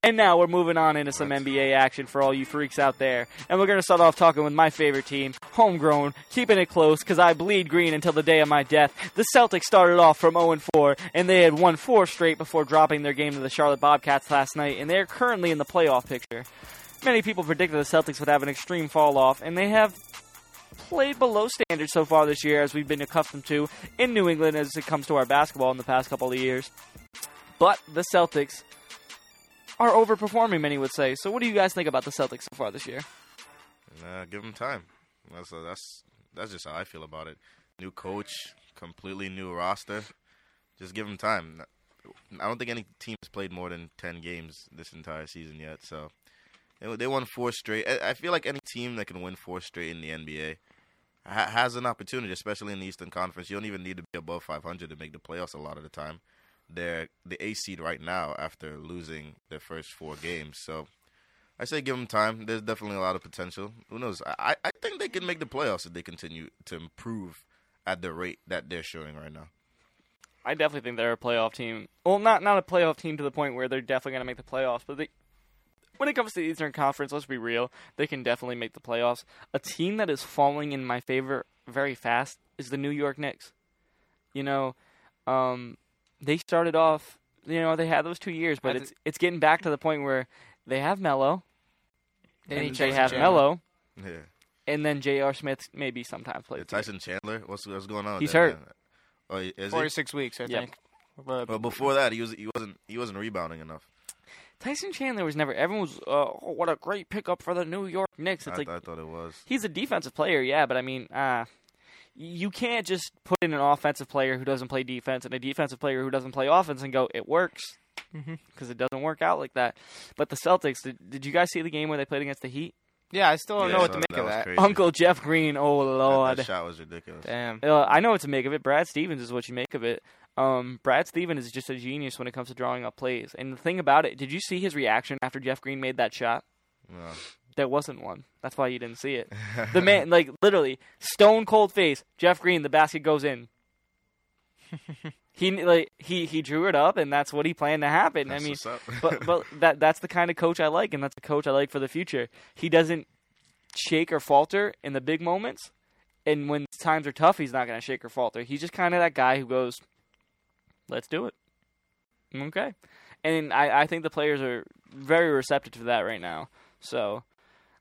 And now we're moving on into some NBA action for all you freaks out there. And we're going to start off talking with my favorite team, homegrown, keeping it close because I bleed green until the day of my death. The Celtics started off from 0 4, and they had won four straight before dropping their game to the Charlotte Bobcats last night, and they're currently in the playoff picture. Many people predicted the Celtics would have an extreme fall off, and they have played below standard so far this year, as we've been accustomed to in New England as it comes to our basketball in the past couple of years. But the Celtics are overperforming, many would say. So, what do you guys think about the Celtics so far this year? Nah, give them time. That's uh, that's that's just how I feel about it. New coach, completely new roster. Just give them time. I don't think any team has played more than ten games this entire season yet. So they, won four straight. I, feel like any team that can win four straight in the NBA ha- has an opportunity, especially in the Eastern Conference. You don't even need to be above 500 to make the playoffs a lot of the time. They're the A seed right now after losing their first four games. So I say give them time. There's definitely a lot of potential. Who knows? I, I think they can make the playoffs if they continue to improve at the rate that they're showing right now. I definitely think they're a playoff team. Well, not not a playoff team to the point where they're definitely going to make the playoffs, but they, when it comes to the Eastern Conference, let's be real, they can definitely make the playoffs. A team that is falling in my favor very fast is the New York Knicks. You know, um, they started off. You know, they had those two years, but I it's it's getting back to the point where they have Melo, They and need they Tyson have Chandler. Melo, Yeah. and then J.R. Smith maybe sometimes plays. Yeah, Tyson Chandler, what's what's going on? He's hurt. Oh, is Four he? to six weeks, I Yep. think. But Well, before that, he was he wasn't he wasn't rebounding enough. Tyson Chandler was never. Everyone was, uh, oh, what a great pickup for the New York Knicks. It's I, like I thought it was. he's a defensive player, yeah, but I mean, uh, you can't just put in an offensive player who doesn't play defense and a defensive player who doesn't play offense and go, it works. because it doesn't work out like that. But the Celtics, did, did you guys see the game where they played against the Heat? Yeah, I still don't Yeah, know what to make that of that. crazy. Uncle Jeff Green, oh That, lord. that shot was ridiculous. Damn. Uh, I know what to make of it. Brad Stevens is what you make of it. Um, Brad Stevens is just a genius when it comes to drawing up plays. And the thing about it, did you see his reaction after Jeff Green made that shot? No. There wasn't one. That's why you didn't see it. The man, like literally, stone cold face. Jeff Green, the basket goes in. he like he he drew it up, and that's what he planned to happen. That's I mean, but but that that's the kind of coach I like, and that's the coach I like for the future. He doesn't shake or falter in the big moments, and when times are tough, he's not going to shake or falter. He's just kind of that guy who goes, "Let's do it." Okay, and I I think the players are very receptive to that right now. So,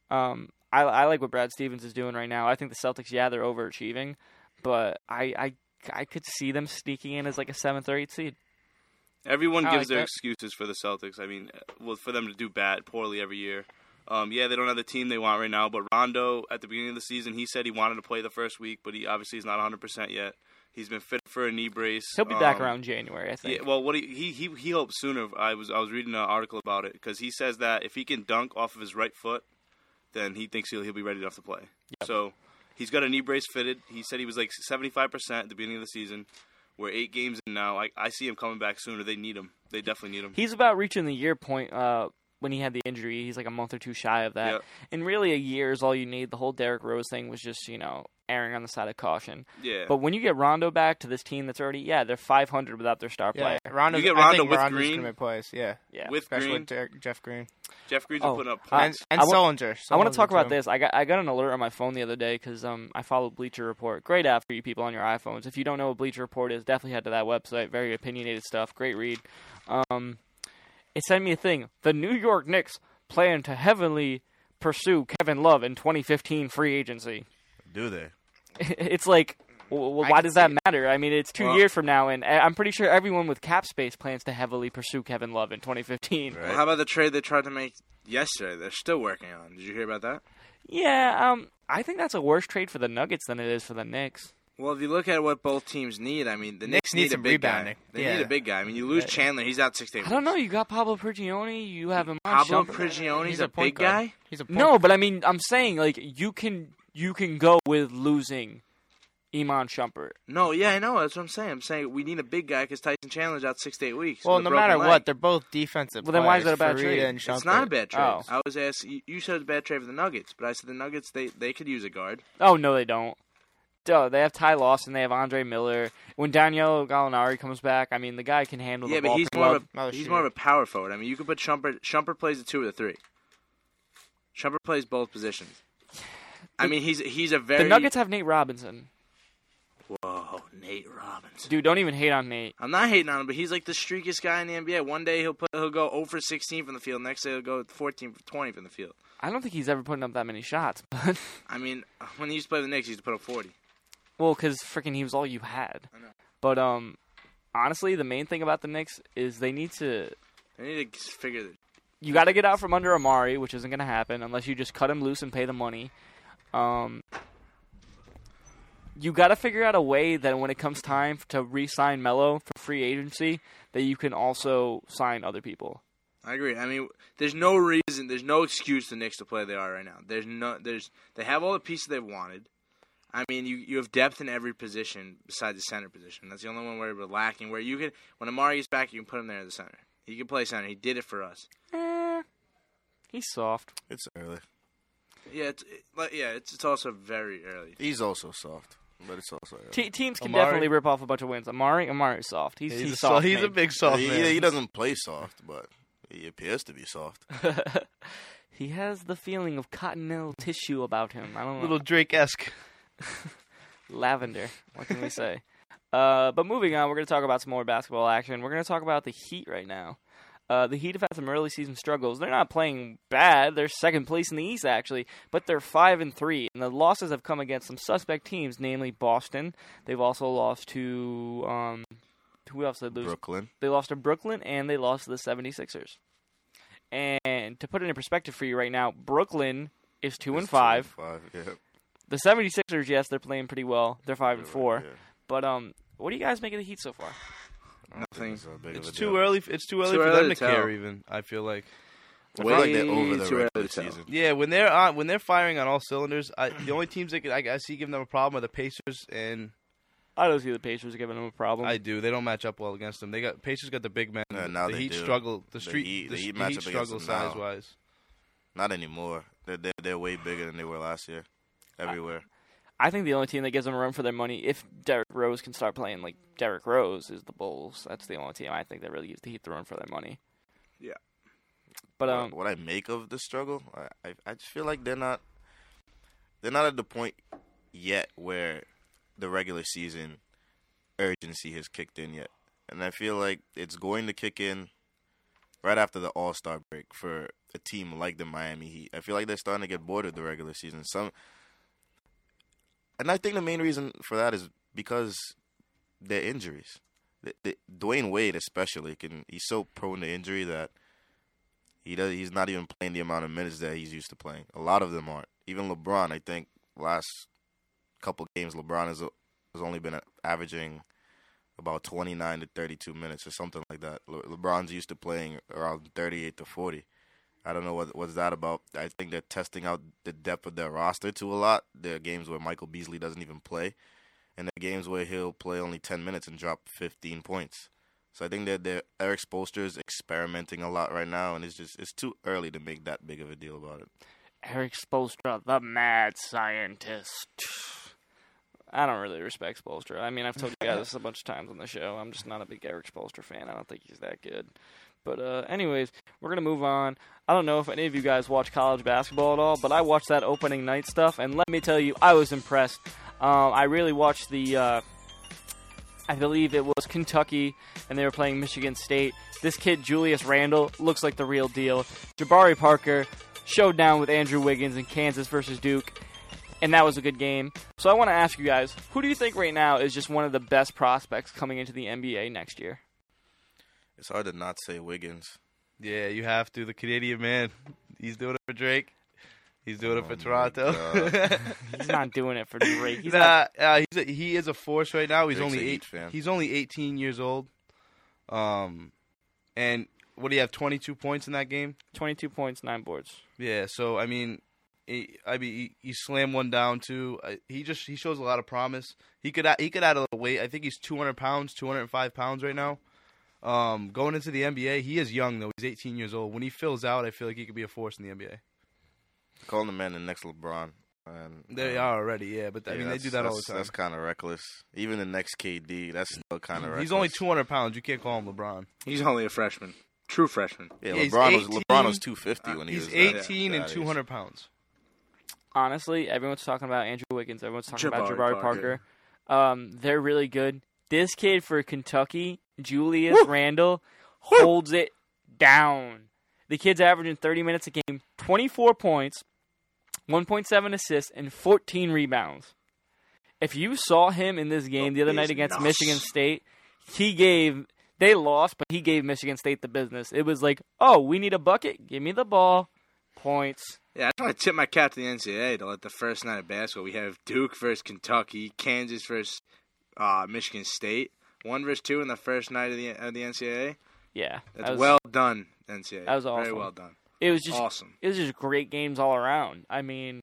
um, I I like what Brad Stevens is doing right now. I think the Celtics, yeah, they're overachieving, but I I I could see them sneaking in as like a seventh or eighth seed. Everyone I gives like their that. excuses for the Celtics. I mean, uh, well, for them to do bad, poorly every year. Um, yeah, they don't have the team they want right now. But Rondo, at the beginning of the season, he said he wanted to play the first week, but he obviously is not 100 percent yet. He's been fit for a knee brace. He'll be back Um, around January, I think. Yeah, well, what he he he, he hopes sooner. I was I was reading an article about it because he says that if he can dunk off of his right foot, then he thinks he'll he'll be ready enough to play. So he's got a knee brace fitted. He said he was like 75 percent at the beginning of the season. We're eight games in now. I I see him coming back sooner. They need him. They definitely need him. He's about reaching the year point uh, when he had the injury. He's like a month or two shy of that. Yep. And really, a year is all you need. The whole Derrick Rose thing was just, you know, erring on the side of caution. Yeah. But when you get Rondo back to this team that's already, yeah, they're 500 without their star Yeah, player. Rondo. You get I Rondo think with Rondo's Green? gonna make plays. Yeah, Yeah. With especially Green, with Derek, Jeff Green Jeff Green's Oh, been putting up points. and, and I wa- Sullinger. I want to talk Sullinger, about this. I got I got an alert on my phone the other day because um I follow Bleacher Report. Great app for you people on your iPhones. If you don't know what Bleacher Report is, definitely head to that website. Very opinionated stuff. Great read. Um, it sent me a thing. The New York Knicks plan to heavily pursue Kevin Love in 2015 free agency. Do they? it's like, well, well, why does that matter? I mean, it's two Well- years from now, and I- I'm pretty sure everyone with cap space plans to heavily pursue Kevin Love in 2015. Right. Well, how about the trade they tried to make yesterday? They're still working on. Did you hear about that? Yeah, um, I think that's a worse trade for the Nuggets than it is for the Knicks. Well, if you look at what both teams need, I mean, the Knicks Knicks, need need, a big rebounding. guy. They Yeah. need a big guy. I mean, you lose Chandler, he's out six to eight I don't know. You got Pablo Prigioni. You have him. Pablo Prigioni's He's a, a big guard. guy. He's a point No, but I mean, I'm saying like you can you can go with losing Iman Shumpert. No, yeah, I know. That's what I'm saying. I'm saying we need a big guy because Tyson Chandler's out six to eight weeks. Well, with no matter leg. what, they're both defensive. Well, then why is players, that a bad Faried trade? And it's not a bad trade. Oh. I was asked. You you said it's a bad trade for the Nuggets, but I said the Nuggets they they could use a guard. Oh no, they don't. Duh, they have Ty Lawson. They have Andre Miller. When Danilo Gallinari comes back, I mean, the guy can handle Yeah, the but ball. he's more well. of Another a he's shooter. more of a power forward. I mean, you could put Shumpert. Shumpert plays the two or the three. Shumpert plays both positions. I mean, he's he's a very the Nuggets have Nate Robinson. Whoa, Nate Robinson. Dude, don't even hate on Nate. I'm not hating on him, but he's like the streakiest guy in the NBA. One day he'll put he'll go 0 for 16 from the field. Next day he'll go 14 for 20 from the field. I don't think he's ever putting up that many shots, but I mean, when he used to play the Knicks, he used to put up 40. Well, because freaking he was all you had. I know. But um, honestly, the main thing about the Knicks is they need to They need to figure that. you got to get out from under Amar'e, which isn't going to happen unless you just cut him loose and pay the money. Um, you got to figure out a way that when it comes time to re-sign Melo for free agency, that you can also sign other people. I agree. I mean, there's no reason, there's no excuse for the Knicks to play they are right now. There's no, there's they have all the pieces they've wanted. I mean, you you have depth in every position besides the center position. That's the only one where we're lacking. Where you can, when Amar'e is back, you can put him there at the center. He can play center. He did it for us. Eh, he's soft. It's early. Yeah, it's it, like, yeah, it's it's also very early. He's also soft, but it's also early. Te- teams can Amar'e- definitely rip off a bunch of wins. Amar'e, Amar'e is soft. He's, He's, he's, a, soft. he's a big soft he, man. he doesn't play soft, but he appears to be soft. he has the feeling of cottonelle tissue about him. I don't know. little Drake esque. lavender. What can we say? Uh, but moving on, we're going to talk about some more basketball action. We're going to talk about the Heat right now. Uh, the Heat have had some early season struggles. They're not playing bad. They're second place in the East actually, but they're five and three, and the losses have come against some suspect teams, namely Boston. They've also lost to um, who else did they lose? Brooklyn. They lost to Brooklyn and they lost to the 76ers. And to put it in perspective for you right now, Brooklyn is two and It's five. Five, yeah. The 76ers, yes, they're playing pretty well. They're 5 and 4. yeah. But um, what do you guys make of the Heat so far? I Nothing. It's, a big It's too deal. early. It's too early Too for early them to to care. Even I feel like. I feel like they're Way over the too early regular to tell. season. Yeah, when they're on, when they're firing on all cylinders, I, the only teams that could, I, I see giving them a problem are the Pacers, and I don't see the Pacers giving them a problem. I do. They don't match up well against them. They got Pacers got the big men. Yeah, now the they Heat do. struggle. The The street. Heat- the, the Heat the match Heat up against struggle them now. size wise. Not anymore. They're, they're they're way bigger than they were last year. Everywhere. I think the only team that gives them a run for their money, if Derrick Rose can start playing like Derrick Rose, is the Bulls. That's the only team I think that really gives the Heat the run for their money. Yeah. But what, um, what I make of the struggle, I, I I just feel like they're not they're not at the point yet where the regular season urgency has kicked in yet, and I feel like it's going to kick in right after the All Star break for a team like the Miami Heat. I feel like they're starting to get bored of the regular season. Some, and I think the main reason for that is because their injuries. The, the, Dwyane Wade especially can he's so prone to injury that he does he's not even playing the amount of minutes that he's used to playing. A lot of them aren't. Even LeBron, I think last couple games LeBron has has only been averaging about 29 to 32 minutes or something like that. Le- LeBron's used to playing around 38 to 40. I don't know what what's that about. I think they're testing out the depth of their roster to a lot. There are games where Michael Beasley doesn't even play, and there are games where he'll play only 10 minutes and drop 15 points. So I think that they're Erik Spoelstra is experimenting a lot right now, and it's just it's too early to make that big of a deal about it. Erik Spoelstra, the mad scientist. I don't really respect Spoelstra. I mean, I've told you guys this a bunch of times on the show. I'm just not a big Erik Spoelstra fan. I don't think he's that good. But uh, anyways, we're gonna move on. I don't know if any of you guys watch college basketball at all, but I watched that opening night stuff, and let me tell you, I was impressed. Um, I really watched the. Uh, I believe it was Kentucky, and they were playing Michigan State. This kid Julius Randle looks like the real deal. Jabari Parker showed down with Andrew Wiggins in Kansas versus Duke, and that was a good game. So I want to ask you guys, who do you think right now is just one of the best prospects coming into the NBA next year? It's hard to not say Wiggins. Yeah, you have to. The Canadian man, he's doing it for Drake. He's doing it Oh for Toronto. He's not doing it for Drake. He's nah, not, uh, he's a, he is a force right now. He's Drake's only eight. fan. He's only 18 years old. Um, and what do you have? 22 points in that game. 22 points, nine boards. Yeah. So I mean, he, I mean, he, he slammed one down too. Uh, he just he shows a lot of promise. He could add- he could add a little weight. I think he's 200 pounds, 205 pounds right now. Um, going into the NBA, he is young though. He's 18 years old. When he fills out, I feel like he could be a force in the NBA. Calling the man the next LeBron. And, They uh, are already, yeah. But I yeah, mean, they do that all the time. That's kind of reckless. Even the next KD, that's still kind of reckless. He's only 200 pounds. You can't call him LeBron. He's only a freshman. True freshman. Yeah, Yeah, he's LeBron was LeBron was 250 when he He's was that- 18 that and age. 200 pounds. Honestly, everyone's talking about Andrew Wiggins. Everyone's talking about Jabari Jabari Parker. Parker. Um, they're really good. This kid for Kentucky, Julius Randle, holds it down. The kid's averaging 30 minutes a game, 24 points, 1.7 assists, and 14 rebounds. If you saw him in this game the other night against. Michigan State, he gave. They lost, but he gave Michigan State the business. It was like, oh, we need a bucket. Give me the ball. Points. Yeah, I just want to tip my cap to the NCAA to let the first night of basketball. We have Duke versus Kentucky, Kansas versus uh, Michigan State, one versus two in the first night of the of the NCAA. Yeah, That's was, well done, NCAA. that was awesome. Very well done. It was just Awesome. it was just great games all around. I mean,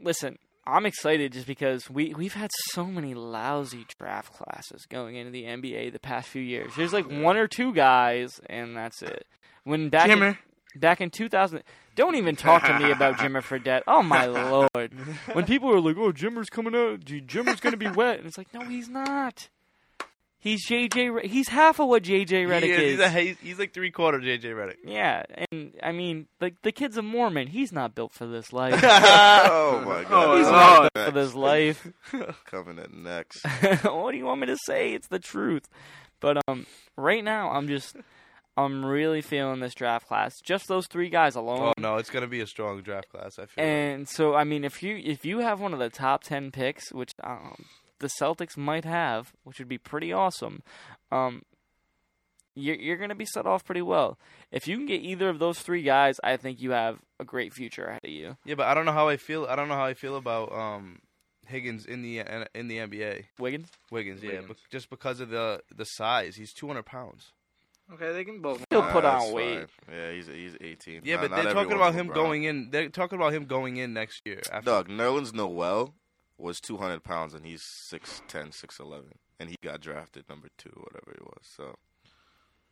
listen, I'm excited just because we we've had so many lousy draft classes going into the NBA the past few years. There's like one or two guys, and that's it. When back in, back in 2000, don't even talk to me about Jimmer Fredette. Oh my lord! When people are like, "Oh, Jimmer's coming out. J- Jimmer's gonna be wet," and it's like, no, he's not. He's JJ. Re- He's half of what JJ Redick He is. is. He's, a, he's, he's like three quarter JJ Redick. Yeah, and I mean, the the kid's a Mormon. He's not built for this life. oh my god. He's Oh, not oh. built for this life. Coming at next. what do you want me to say? It's the truth. But um, right now I'm just, I'm really feeling this draft class. Just those three guys alone. Oh no, it's gonna be a strong draft class. I feel. like. And so I mean, if you if you have one of the top ten picks, which um, the Celtics might have, which would be pretty awesome, um, you're you're gonna be set off pretty well. If you can get either of those three guys, I think you have a great future ahead of you. Yeah, but I don't know how I feel. I don't know how I feel about um Higgins in the in the NBA. Wiggins. Wiggins, yeah, Wiggins. but just because of the the size, he's 200 pounds. Okay, they can both. He'll put on weight. Yeah, he's he's 18. Yeah, Not- but not they're talking everyone's about him LeBron. going in. They're talking about him going in next year. After, Dog, Nerlens Noel was 200 pounds and he's 6'10", 6'11", and he got drafted number two, whatever it was. So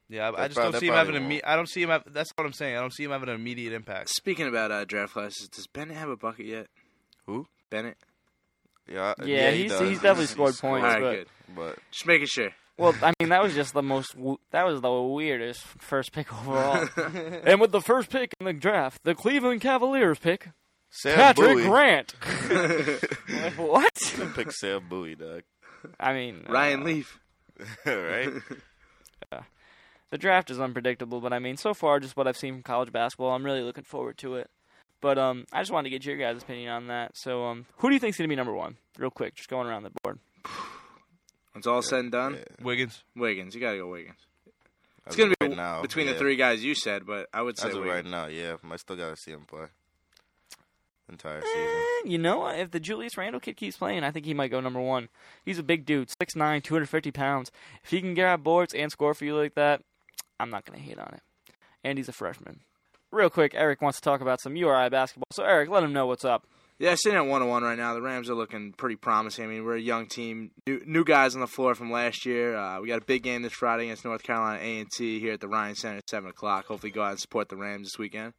yeah, I, I just prob- don't they see him having probably an. imme- I don't see him. Have, that's what I'm saying. I don't see him having an immediate impact. Speaking about uh, draft classes, does Bennett have a bucket yet? Who? Bennett. yeah, Yeah, he he's- does. he's definitely scored scored, points, All right, but- good. but Just making sure. Well, I mean, that was just the most. That was the weirdest first pick overall. and with the first pick in the draft, the Cleveland Cavaliers pick Sam Patrick Bowie. Grant. like, what? Pick Sam Bowie, dog. I mean, Ryan uh, Leaf. right? Yeah. The draft is unpredictable, but I mean, so far, just what I've seen from college basketball, I'm really looking forward to it. But um, I just wanted to get your guys' opinion on that. So, um, who do you think's gonna be number one? Real quick, just going around the board. When it's all said and done, Wiggins. Wiggins. You gotta go Wiggins. It's As gonna of be right now, between the three guys you said, but I would say As of Wiggins. right now, yeah. I still gotta see him play. Entire season. Eh, you know, if the Julius Randle kid keeps playing, I think he might go number one. He's a big dude, 6'9", 250 pounds. If he can grab boards and score for you like that, I'm not going to hate on it. And he's a freshman. Real quick, Eric wants to talk about some URI basketball. So, Eric, let him know what's up. Yeah, sitting at one on one right now. The Rams are looking pretty promising. I mean, we're a young team, new, new guys on the floor from last year. Uh, we got a big game this Friday against North Carolina A and T here at the Ryan Center at seven o'clock. Hopefully, go out and support the Rams this weekend.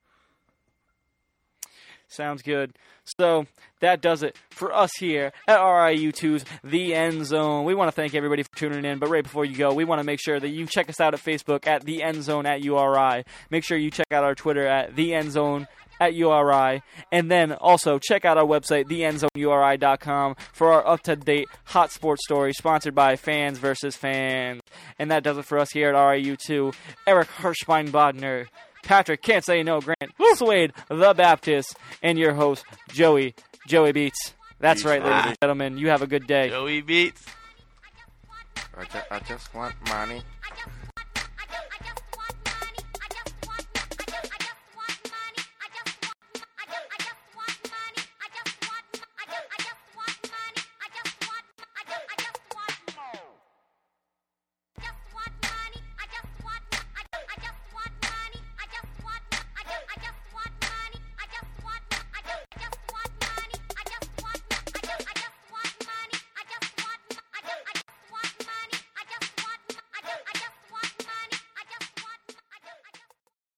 Sounds good. So that does it for us here at RIU2's The End Zone. We want to thank everybody for tuning in, but right before you go, we want to make sure that you check us out at Facebook at The End Zone at URI. Make sure you check out our Twitter at The End Zone at URI. And then also check out our website, TheEndZoneURI.com, for our up-to-date hot sports stories sponsored by Fans versus Fans. And that does it for us here at RIU2. Eric Hirschbein Bodner. Patrick can't say no. Grant Swade, the Baptist, and your host Joey Joey Beats. That's Beats, right, ladies bye. and ah. gentlemen. You have a good day. Joey beats. I, ju- I just want money.